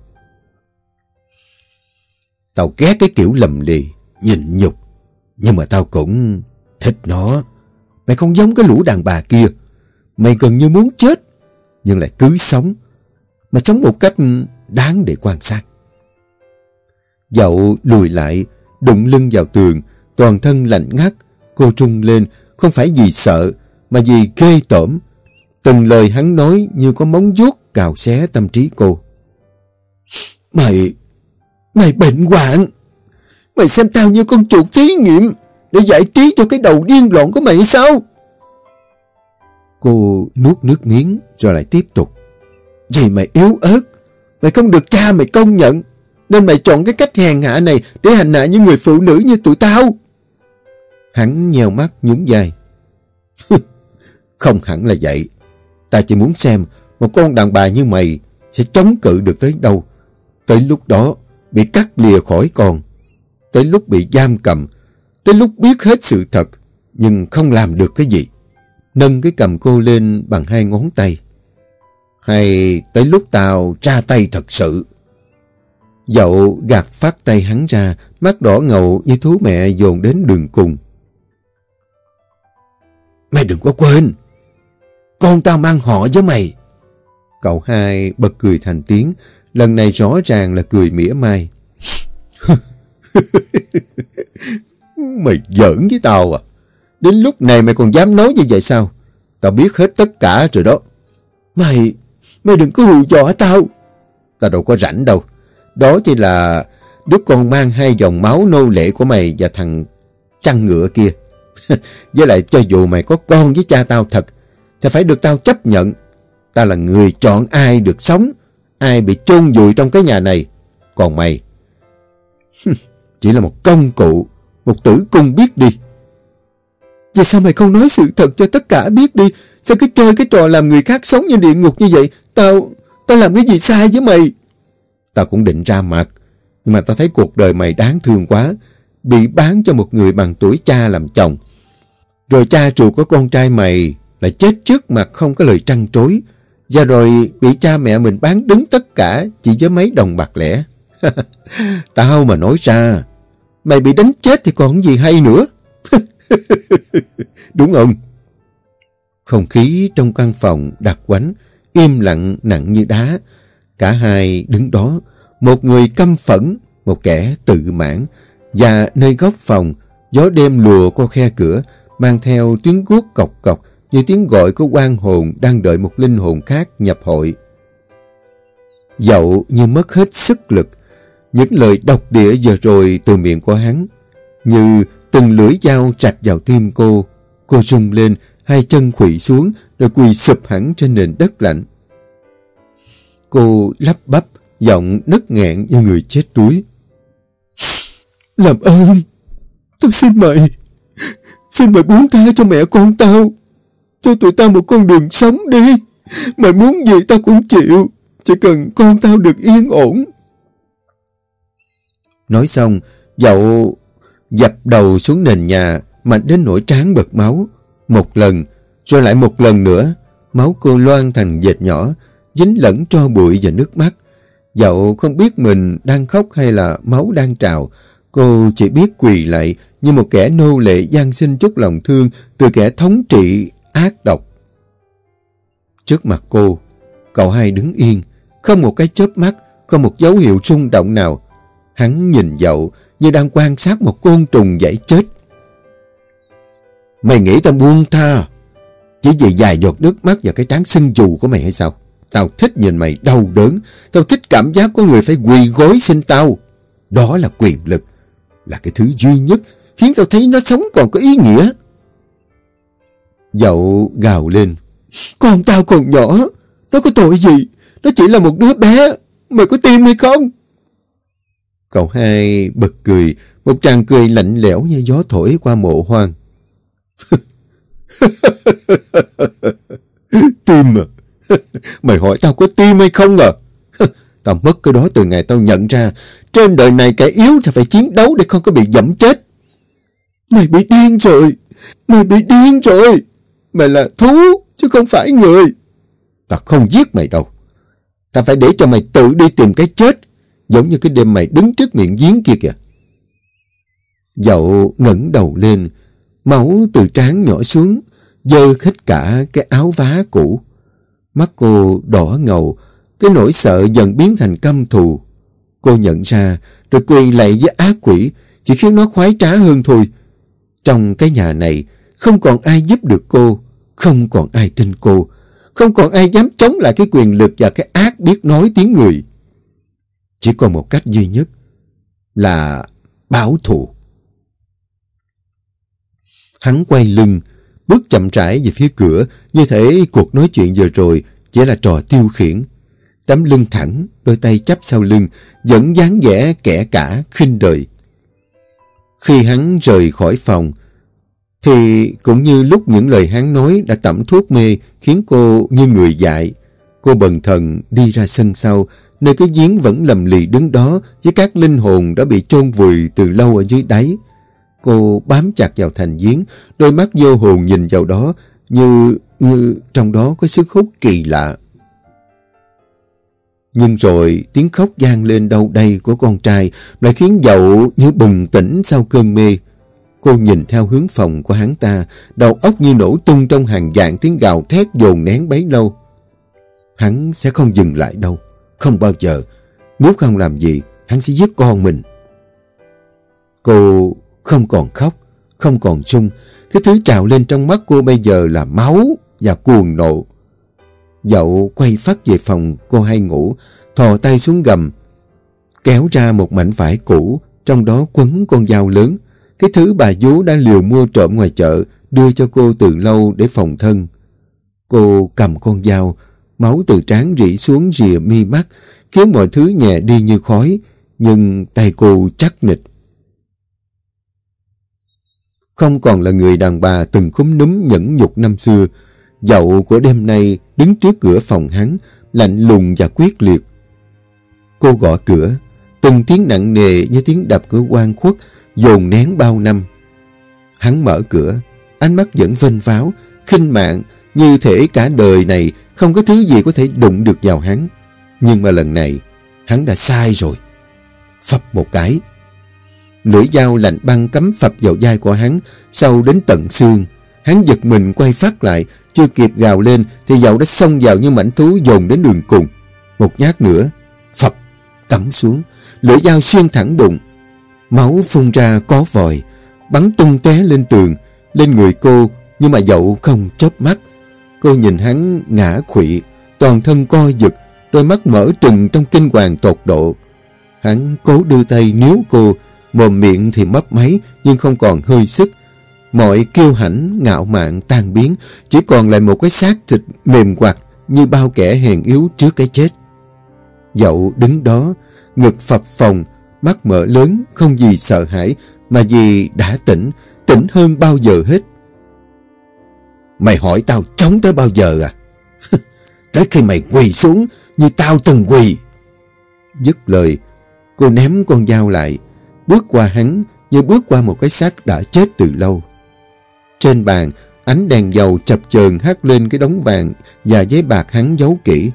Tao ghét cái kiểu lầm lì, nhìn nhục, nhưng mà tao cũng thích nó. Mày không giống cái lũ đàn bà kia. Mày gần như muốn chết, nhưng lại cứ sống. Mà sống một cách đáng để quan sát. Dậu lùi lại, đụng lưng vào tường, toàn thân lạnh ngắt. Cô trung lên, không phải vì sợ, mà vì ghê tởm. Từng lời hắn nói như có móng vuốt cào xé tâm trí cô. Mày, mày bệnh hoạn. Mày xem tao như con chuột thí nghiệm để giải trí cho cái đầu điên loạn của mày sao? Cô nuốt nước miếng rồi lại tiếp tục. Vì mày yếu ớt, mày không được cha mày công nhận, nên mày chọn cái cách hèn hạ này để hành hạ những người phụ nữ như tụi tao. Hắn nhèo mắt nhún dài. không hẳn là vậy. Ta chỉ muốn xem một con đàn bà như mày sẽ chống cự được tới đâu. Tới lúc đó bị cắt lìa khỏi con. Tới lúc bị giam cầm. Tới lúc biết hết sự thật, nhưng không làm được cái gì. Nâng cái cầm cô lên bằng hai ngón tay. Hay tới lúc tao ra tay thật sự. Dậu gạt phát tay hắn ra, mắt đỏ ngầu như thú mẹ dồn đến đường cùng. Mày đừng có quên, con tao mang họ với mày. Cậu hai bật cười thành tiếng, lần này rõ ràng là cười mỉa mai. mày giỡn với tao à? Đến lúc này mày còn dám nói như vậy sao? Tao biết hết tất cả rồi đó. Mày, mày đừng có hù dọa tao. Tao đâu có rảnh đâu. Đó chỉ là đứa con mang hai dòng máu nô lệ của mày và thằng chăn ngựa kia. với lại cho dù mày có con với cha tao thật, thì phải được tao chấp nhận. Tao là người chọn ai được sống, ai bị chôn vùi trong cái nhà này. Còn mày, chỉ là một công cụ, một tử cung biết đi. Vậy sao mày không nói sự thật cho tất cả biết đi? Sao cứ chơi cái trò làm người khác sống như địa ngục như vậy? Tao, tao làm cái gì sai với mày? Tao cũng định ra mặt. Nhưng mà tao thấy cuộc đời mày đáng thương quá. Bị bán cho một người bằng tuổi cha làm chồng. Rồi cha ruột của con trai mày là chết trước mặt không có lời trăn trối. Và rồi bị cha mẹ mình bán đứng tất cả chỉ với mấy đồng bạc lẻ. tao mà nói ra, mày bị đánh chết thì còn gì hay nữa. Đúng không? Không khí trong căn phòng đặc quánh, im lặng nặng như đá. Cả hai đứng đó, một người căm phẫn, một kẻ tự mãn. Và nơi góc phòng, gió đêm lùa qua khe cửa, mang theo tiếng guốc cọc cọc như tiếng gọi của quan hồn đang đợi một linh hồn khác nhập hội. Dậu như mất hết sức lực. Những lời độc địa giờ rồi từ miệng của hắn, như từng lưỡi dao trạch vào tim cô. Cô rung lên, hai chân khủy xuống, rồi quỳ sụp hẳn trên nền đất lạnh. Cô lắp bắp, giọng nứt nghẹn như người chết đuối. Làm ơn, tôi xin mày, xin mày buông tha cho mẹ con tao. Cho tụi tao một con đường sống đi. Mày muốn gì tao cũng chịu. Chỉ cần con tao được yên ổn. Nói xong, dậu dập đầu xuống nền nhà, mạnh đến nỗi trán bật máu. Một lần, rồi lại một lần nữa, máu cô loan thành dệt nhỏ, dính lẫn cho bụi và nước mắt. Dậu không biết mình đang khóc hay là máu đang trào. Cô chỉ biết quỳ lại như một kẻ nô lệ gian sinh chút lòng thương từ kẻ thống trị ác độc. Trước mặt cô, cậu hai đứng yên, không một cái chớp mắt, không một dấu hiệu rung động nào. Hắn nhìn dậu như đang quan sát một côn trùng dãy chết. Mày nghĩ tao buông tha Chỉ vì dài giọt nước mắt và cái trán sưng dù của mày hay sao Tao thích nhìn mày đau đớn. Tao thích cảm giác có người phải quỳ gối xin tao. Đó là quyền lực, Là cái thứ duy nhất Khiến tao thấy nó sống còn có ý nghĩa. Dậu gào lên. Con tao còn nhỏ, Nó có tội gì? Nó chỉ là một đứa bé, Mày có tim hay không? Cậu hai bật cười, Một tràng cười lạnh lẽo như gió thổi qua mộ hoang. Tim à? Mày hỏi tao có tim hay không à? Tao mất cái đó từ ngày tao nhận ra trên đời này kẻ yếu thì phải chiến đấu để không có bị dẫm chết. Mày bị điên rồi. Mày bị điên rồi. Mày là thú chứ không phải người. Tao không giết mày đâu. Tao phải để cho mày tự đi tìm cái chết. Giống như cái đêm mày đứng trước miệng giếng kia kìa. Dậu ngẩng đầu lên Máu từ trán nhỏ xuống, dơ hết cả cái áo vá cũ. Mắt cô đỏ ngầu, cái nỗi sợ dần biến thành căm thù. Cô nhận ra, được quỳ lại với ác quỷ, chỉ khiến nó khoái trá hơn thôi. Trong cái nhà này, không còn ai giúp được cô, không còn ai tin cô, không còn ai dám chống lại cái quyền lực và cái ác biết nói tiếng người. Chỉ còn một cách duy nhất là báo thù. Hắn quay lưng, bước chậm rãi về phía cửa, như thể cuộc nói chuyện vừa rồi chỉ là trò tiêu khiển. Tấm lưng thẳng, đôi tay chắp sau lưng, vẫn dáng vẻ kẻ cả, khinh đời. Khi hắn rời khỏi phòng, thì cũng như lúc những lời hắn nói đã tẩm thuốc mê khiến cô như người dại. Cô bần thần đi ra sân sau, nơi cái giếng vẫn lầm lì đứng đó với các linh hồn đã bị chôn vùi từ lâu ở dưới đáy. Cô bám chặt vào thành giếng, đôi mắt vô hồn nhìn vào đó như, như trong đó có sức hút kỳ lạ. Nhưng rồi tiếng khóc gian lên đâu đây của con trai lại khiến dậu như bừng tỉnh sau cơn mê. Cô nhìn theo hướng phòng của hắn ta, đầu óc như nổ tung trong hàng dạng tiếng gào thét dồn nén bấy lâu. Hắn sẽ không dừng lại đâu, không bao giờ. Nếu không làm gì, hắn sẽ giết con mình. Cô không còn khóc, không còn sung. Cái thứ trào lên trong mắt cô bây giờ là máu và cuồng nộ. Dậu quay phát về phòng cô hay ngủ, thò tay xuống gầm, kéo ra một mảnh vải cũ, trong đó quấn con dao lớn. Cái thứ bà vú đã liều mua trộm ngoài chợ, đưa cho cô từ lâu để phòng thân. Cô cầm con dao, máu từ trán rỉ xuống rìa mi mắt, khiến mọi thứ nhẹ đi như khói, nhưng tay cô chắc nịch. Không còn là người đàn bà từng khúm núm nhẫn nhục năm xưa. Dậu của đêm nay đứng trước cửa phòng hắn, lạnh lùng và quyết liệt. Cô gõ cửa, từng tiếng nặng nề như tiếng đập cửa quan khuất, dồn nén bao năm. Hắn mở cửa, ánh mắt vẫn vênh váo, khinh mạng, như thể cả đời này không có thứ gì có thể đụng được vào hắn. Nhưng mà lần này, hắn đã sai rồi. Phập một cái, Lưỡi dao lạnh băng cắm phập vào vai của hắn, sâu đến tận xương. Hắn giật mình quay phát lại, chưa kịp gào lên thì dậu đã xông vào như mảnh thú dồn đến đường cùng. Một nhát nữa, phập, cắm xuống, lưỡi dao xuyên thẳng bụng. Máu phun ra có vòi, bắn tung té lên tường, lên người cô, nhưng mà dậu không chớp mắt. Cô nhìn hắn ngã khụy, toàn thân co giật, đôi mắt mở trừng trong kinh hoàng tột độ. Hắn cố đưa tay níu cô, Mồm miệng thì mấp máy nhưng không còn hơi sức. Mọi kiêu hãnh, ngạo mạn, tan biến chỉ còn lại một cái xác thịt mềm quạt như bao kẻ hèn yếu trước cái chết. Dậu đứng đó, ngực phập phồng, mắt mở lớn, không gì sợ hãi, mà vì đã tỉnh, tỉnh hơn bao giờ hết. Mày hỏi tao chống tới bao giờ à? tới khi mày quỳ xuống như tao từng quỳ. Dứt lời, cô ném con dao lại, bước qua hắn như bước qua một cái xác đã chết từ lâu. Trên bàn, ánh đèn dầu chập chờn hát lên cái đống vàng và giấy bạc hắn giấu kỹ.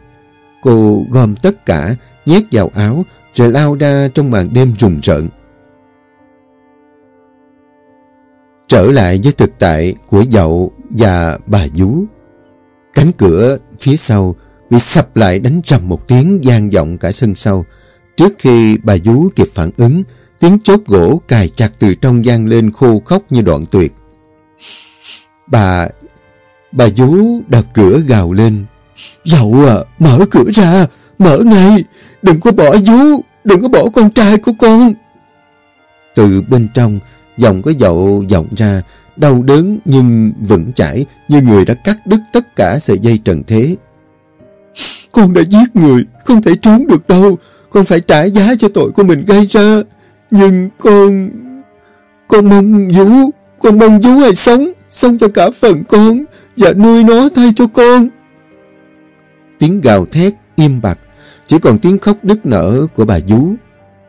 Cô gom tất cả, nhét vào áo, rồi lao ra trong màn đêm rùng rợn. Trở lại với thực tại của dậu và bà vú. Cánh cửa phía sau bị sập lại đánh trầm một tiếng gian vọng cả sân sau. Trước khi bà vú kịp phản ứng, tiếng chốt gỗ cài chặt từ trong gian lên khô khóc như đoạn tuyệt. Bà... bà vú đập cửa gào lên. Dậu à, mở cửa ra, mở ngay, đừng có bỏ vú, đừng có bỏ con trai của con. Từ bên trong, giọng có dậu vọng ra, đau đớn nhưng vững chãi như người đã cắt đứt tất cả sợi dây trần thế. Con đã giết người, không thể trốn được đâu. Con phải trả giá cho tội của mình gây ra. Nhưng con... Con mong Vũ, con mong Vũ hãy sống, sống cho cả phần con và nuôi nó thay cho con. Tiếng gào thét im bặt, chỉ còn tiếng khóc đứt nở của bà Vũ.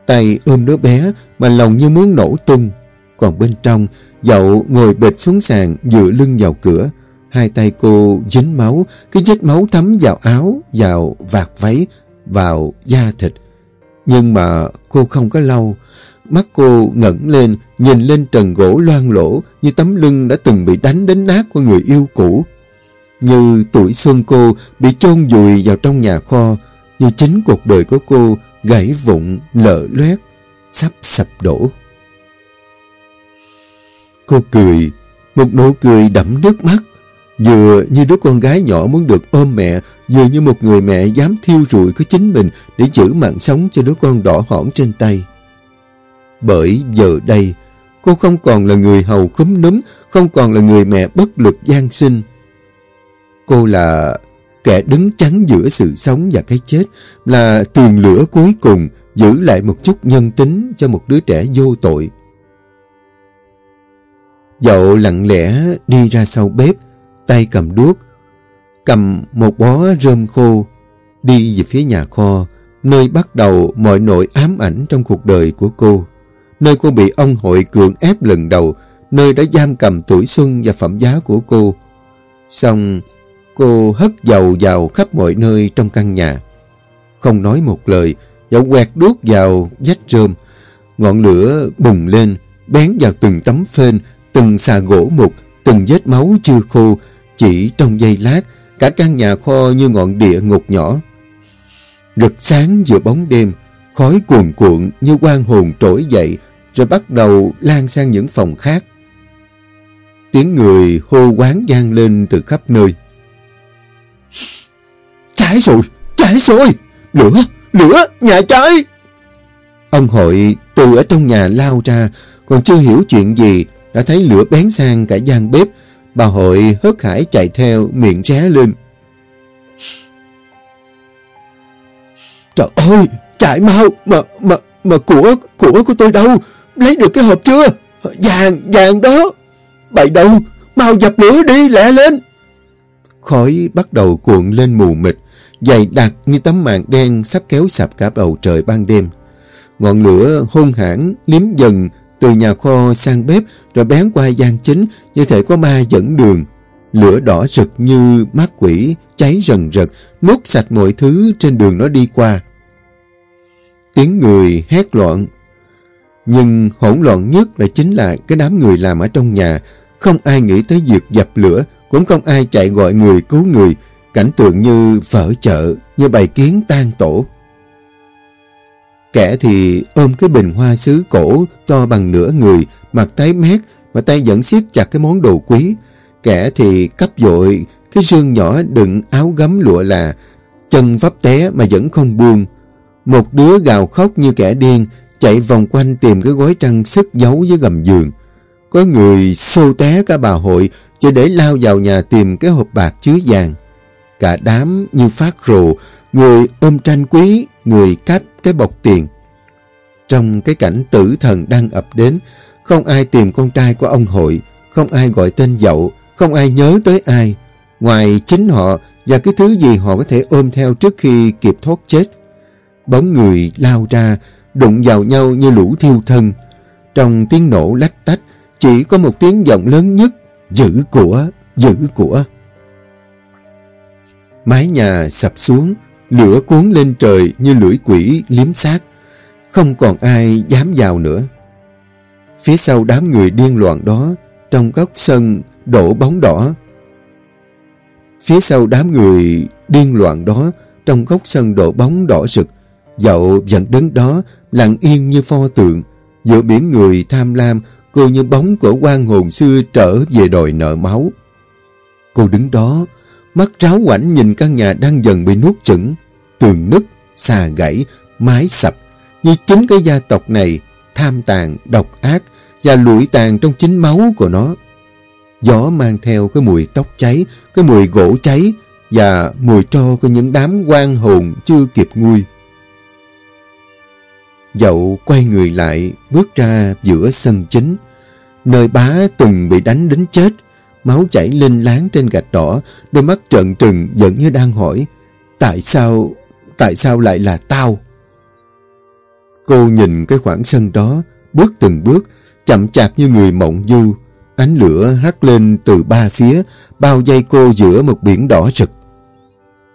Tay ôm đứa bé mà lòng như muốn nổ tung. Còn bên trong, dậu ngồi bệt xuống sàn dựa lưng vào cửa. Hai tay cô dính máu, cái vết máu thấm vào áo, vào vạt váy, vào da thịt. Nhưng mà cô không có lâu. Mắt cô ngẩng lên, nhìn lên trần gỗ loang lỗ như tấm lưng đã từng bị đánh đến nát của người yêu cũ. Như tuổi xuân cô bị chôn vùi vào trong nhà kho, như chính cuộc đời của cô gãy vụn, lở loét, sắp sập đổ. Cô cười, một nụ cười đẫm nước mắt, vừa như đứa con gái nhỏ muốn được ôm mẹ, vừa như một người mẹ dám thiêu rụi của chính mình để giữ mạng sống cho đứa con đỏ hỏn trên tay. Bởi giờ đây, cô không còn là người hầu khúm núm, không còn là người mẹ bất lực gian sinh. Cô là kẻ đứng chắn giữa sự sống và cái chết, là tiền lửa cuối cùng giữ lại một chút nhân tính cho một đứa trẻ vô tội. Dậu lặng lẽ đi ra sau bếp, tay cầm đuốc, cầm một bó rơm khô, đi về phía nhà kho, nơi bắt đầu mọi nỗi ám ảnh trong cuộc đời của cô. Nơi cô bị ông hội cưỡng ép lần đầu, nơi đã giam cầm tuổi xuân và phẩm giá của cô. Xong, cô hất dầu vào khắp mọi nơi trong căn nhà. Không nói một lời, dẫu quẹt đuốc vào vách rơm. Ngọn lửa bùng lên, bén vào từng tấm phên, từng xà gỗ mục, từng vết máu chưa khô, chỉ trong giây lát, cả căn nhà kho như ngọn địa ngục nhỏ. Rực sáng giữa bóng đêm, khói cuồn cuộn như quan hồn trỗi dậy, rồi bắt đầu lan sang những phòng khác. Tiếng người hô quán gian lên từ khắp nơi. Cháy rồi, cháy rồi, lửa, lửa, nhà cháy. Ông hội từ ở trong nhà lao ra, còn chưa hiểu chuyện gì, đã thấy lửa bén sang cả gian bếp. Bà hội hớt hải chạy theo, miệng ré lên. Trời ơi, chạy mau, mà, mà, mà của, của của tôi đâu? Lấy được cái hộp chưa? Vàng, vàng đó. Bậy đâu, mau dập lửa đi, lẹ lên. Khói bắt đầu cuộn lên mù mịt, dày đặc như tấm màn đen sắp kéo sập cả bầu trời ban đêm. Ngọn lửa hung hãn liếm dần từ nhà kho sang bếp rồi bén qua gian chính như thể có ma dẫn đường. Lửa đỏ rực như mắt quỷ, cháy rần rật, nuốt sạch mọi thứ trên đường nó đi qua. Tiếng người hét loạn. Nhưng hỗn loạn nhất là chính là cái đám người làm ở trong nhà. Không ai nghĩ tới việc dập lửa, cũng không ai chạy gọi người cứu người. Cảnh tượng như vỡ chợ, như bầy kiến tan tổ. Kẻ thì ôm cái bình hoa sứ cổ to bằng nửa người, mặt tái mét mà tay vẫn siết chặt cái món đồ quý. Kẻ thì cấp dội cái rương nhỏ đựng áo gấm lụa là, chân vấp té mà vẫn không buông. Một đứa gào khóc như kẻ điên, chạy vòng quanh tìm cái gói trăng sức giấu dưới gầm giường. Có người xô té cả bà hội chỉ để lao vào nhà tìm cái hộp bạc chứa vàng. Cả đám như phát rồ, người ôm tranh quý, người cắp cái bọc tiền. Trong cái cảnh tử thần đang ập đến, Không ai tìm con trai của ông hội, không ai gọi tên dậu, không ai nhớ tới ai. Ngoài chính họ và cái thứ gì họ có thể ôm theo trước khi kịp thoát chết. Bóng người lao ra, đụng vào nhau như lũ thiêu thân. Trong tiếng nổ lách tách, chỉ có một tiếng vọng lớn nhất, giữ của, giữ của. Mái nhà sập xuống, lửa cuốn lên trời như lưỡi quỷ liếm xác. Không còn ai dám vào nữa. Phía sau đám người điên loạn đó, trong góc sân đổ bóng đỏ. Phía sau đám người điên loạn đó, trong góc sân đổ bóng đỏ rực, dậu vẫn đứng đó, lặng yên như pho tượng, giữa biển người tham lam, cô như bóng của quan hồn xưa trở về đòi nợ máu. Cô đứng đó, mắt tráo quảnh nhìn căn nhà đang dần bị nuốt chửng, tường nứt, xà gãy, mái sập, như chính cái gia tộc này tham tàn, độc ác và lụi tàn trong chính máu của nó. Gió mang theo cái mùi tóc cháy, cái mùi gỗ cháy và mùi tro của những đám quan hồn chưa kịp nguôi. Dậu quay người lại, bước ra giữa sân chính, nơi bá từng bị đánh đến chết, máu chảy linh láng trên gạch đỏ, đôi mắt trợn trừng vẫn như đang hỏi, tại sao, tại sao lại là tao? Cô nhìn cái khoảng sân đó, bước từng bước, chậm chạp như người mộng du, ánh lửa hắt lên từ ba phía, bao dây cô giữa một biển đỏ rực.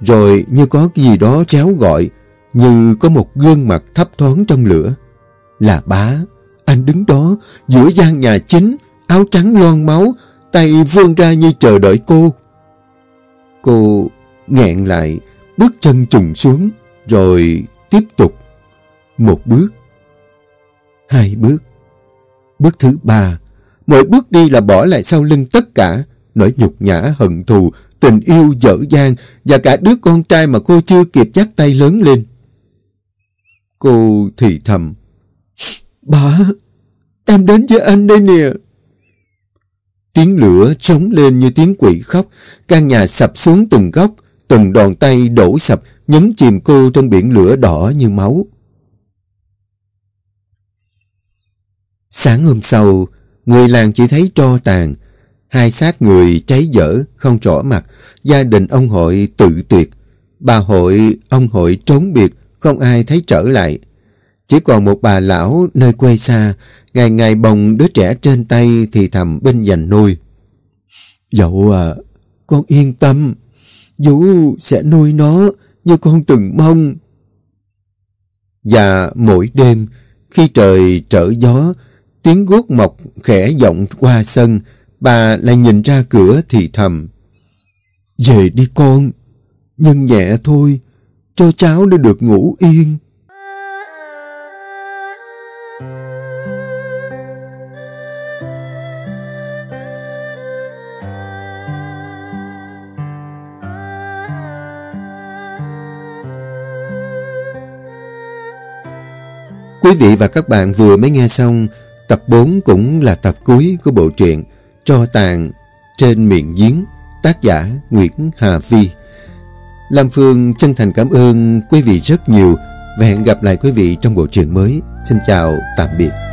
Rồi như có gì đó chéo gọi, như có một gương mặt thấp thoáng trong lửa. Là bá, anh đứng đó, giữa gian nhà chính, áo trắng loan máu, tay vươn ra như chờ đợi cô. Cô nghẹn lại, bước chân trùng xuống, rồi tiếp tục. Một bước, hai bước, bước thứ ba. Mỗi bước đi là bỏ lại sau lưng tất cả, nỗi nhục nhã, hận thù, tình yêu dở dang và cả đứa con trai mà cô chưa kịp dắt tay lớn lên. Cô thì thầm. Bà, em đến với anh đây nè. Tiếng lửa trống lên như tiếng quỷ khóc, căn nhà sập xuống từng góc, từng đòn tay đổ sập, nhấn chìm cô trong biển lửa đỏ như máu. Sáng hôm sau, người làng chỉ thấy tro tàn, hai xác người cháy dở, không rõ mặt, gia đình ông hội tự tuyệt, bà hội, ông hội trốn biệt, không ai thấy trở lại. Chỉ còn một bà lão nơi quê xa, ngày ngày bồng đứa trẻ trên tay thì thầm bên dành nuôi. Dậu à, con yên tâm, Vũ sẽ nuôi nó như con từng mong. Và mỗi đêm, khi trời trở gió, tiếng guốc mọc khẽ vọng qua sân, bà lại nhìn ra cửa thì thầm. Về đi con, nhưng nhẹ thôi, cho cháu để được ngủ yên. Quý vị và các bạn vừa mới nghe xong, tập 4 cũng là tập cuối của bộ truyện Tro tàn trên miệng giếng, tác giả Nguyễn Hà Vi. Lam Phương chân thành cảm ơn quý vị rất nhiều và hẹn gặp lại quý vị trong bộ truyện mới. Xin chào, tạm biệt.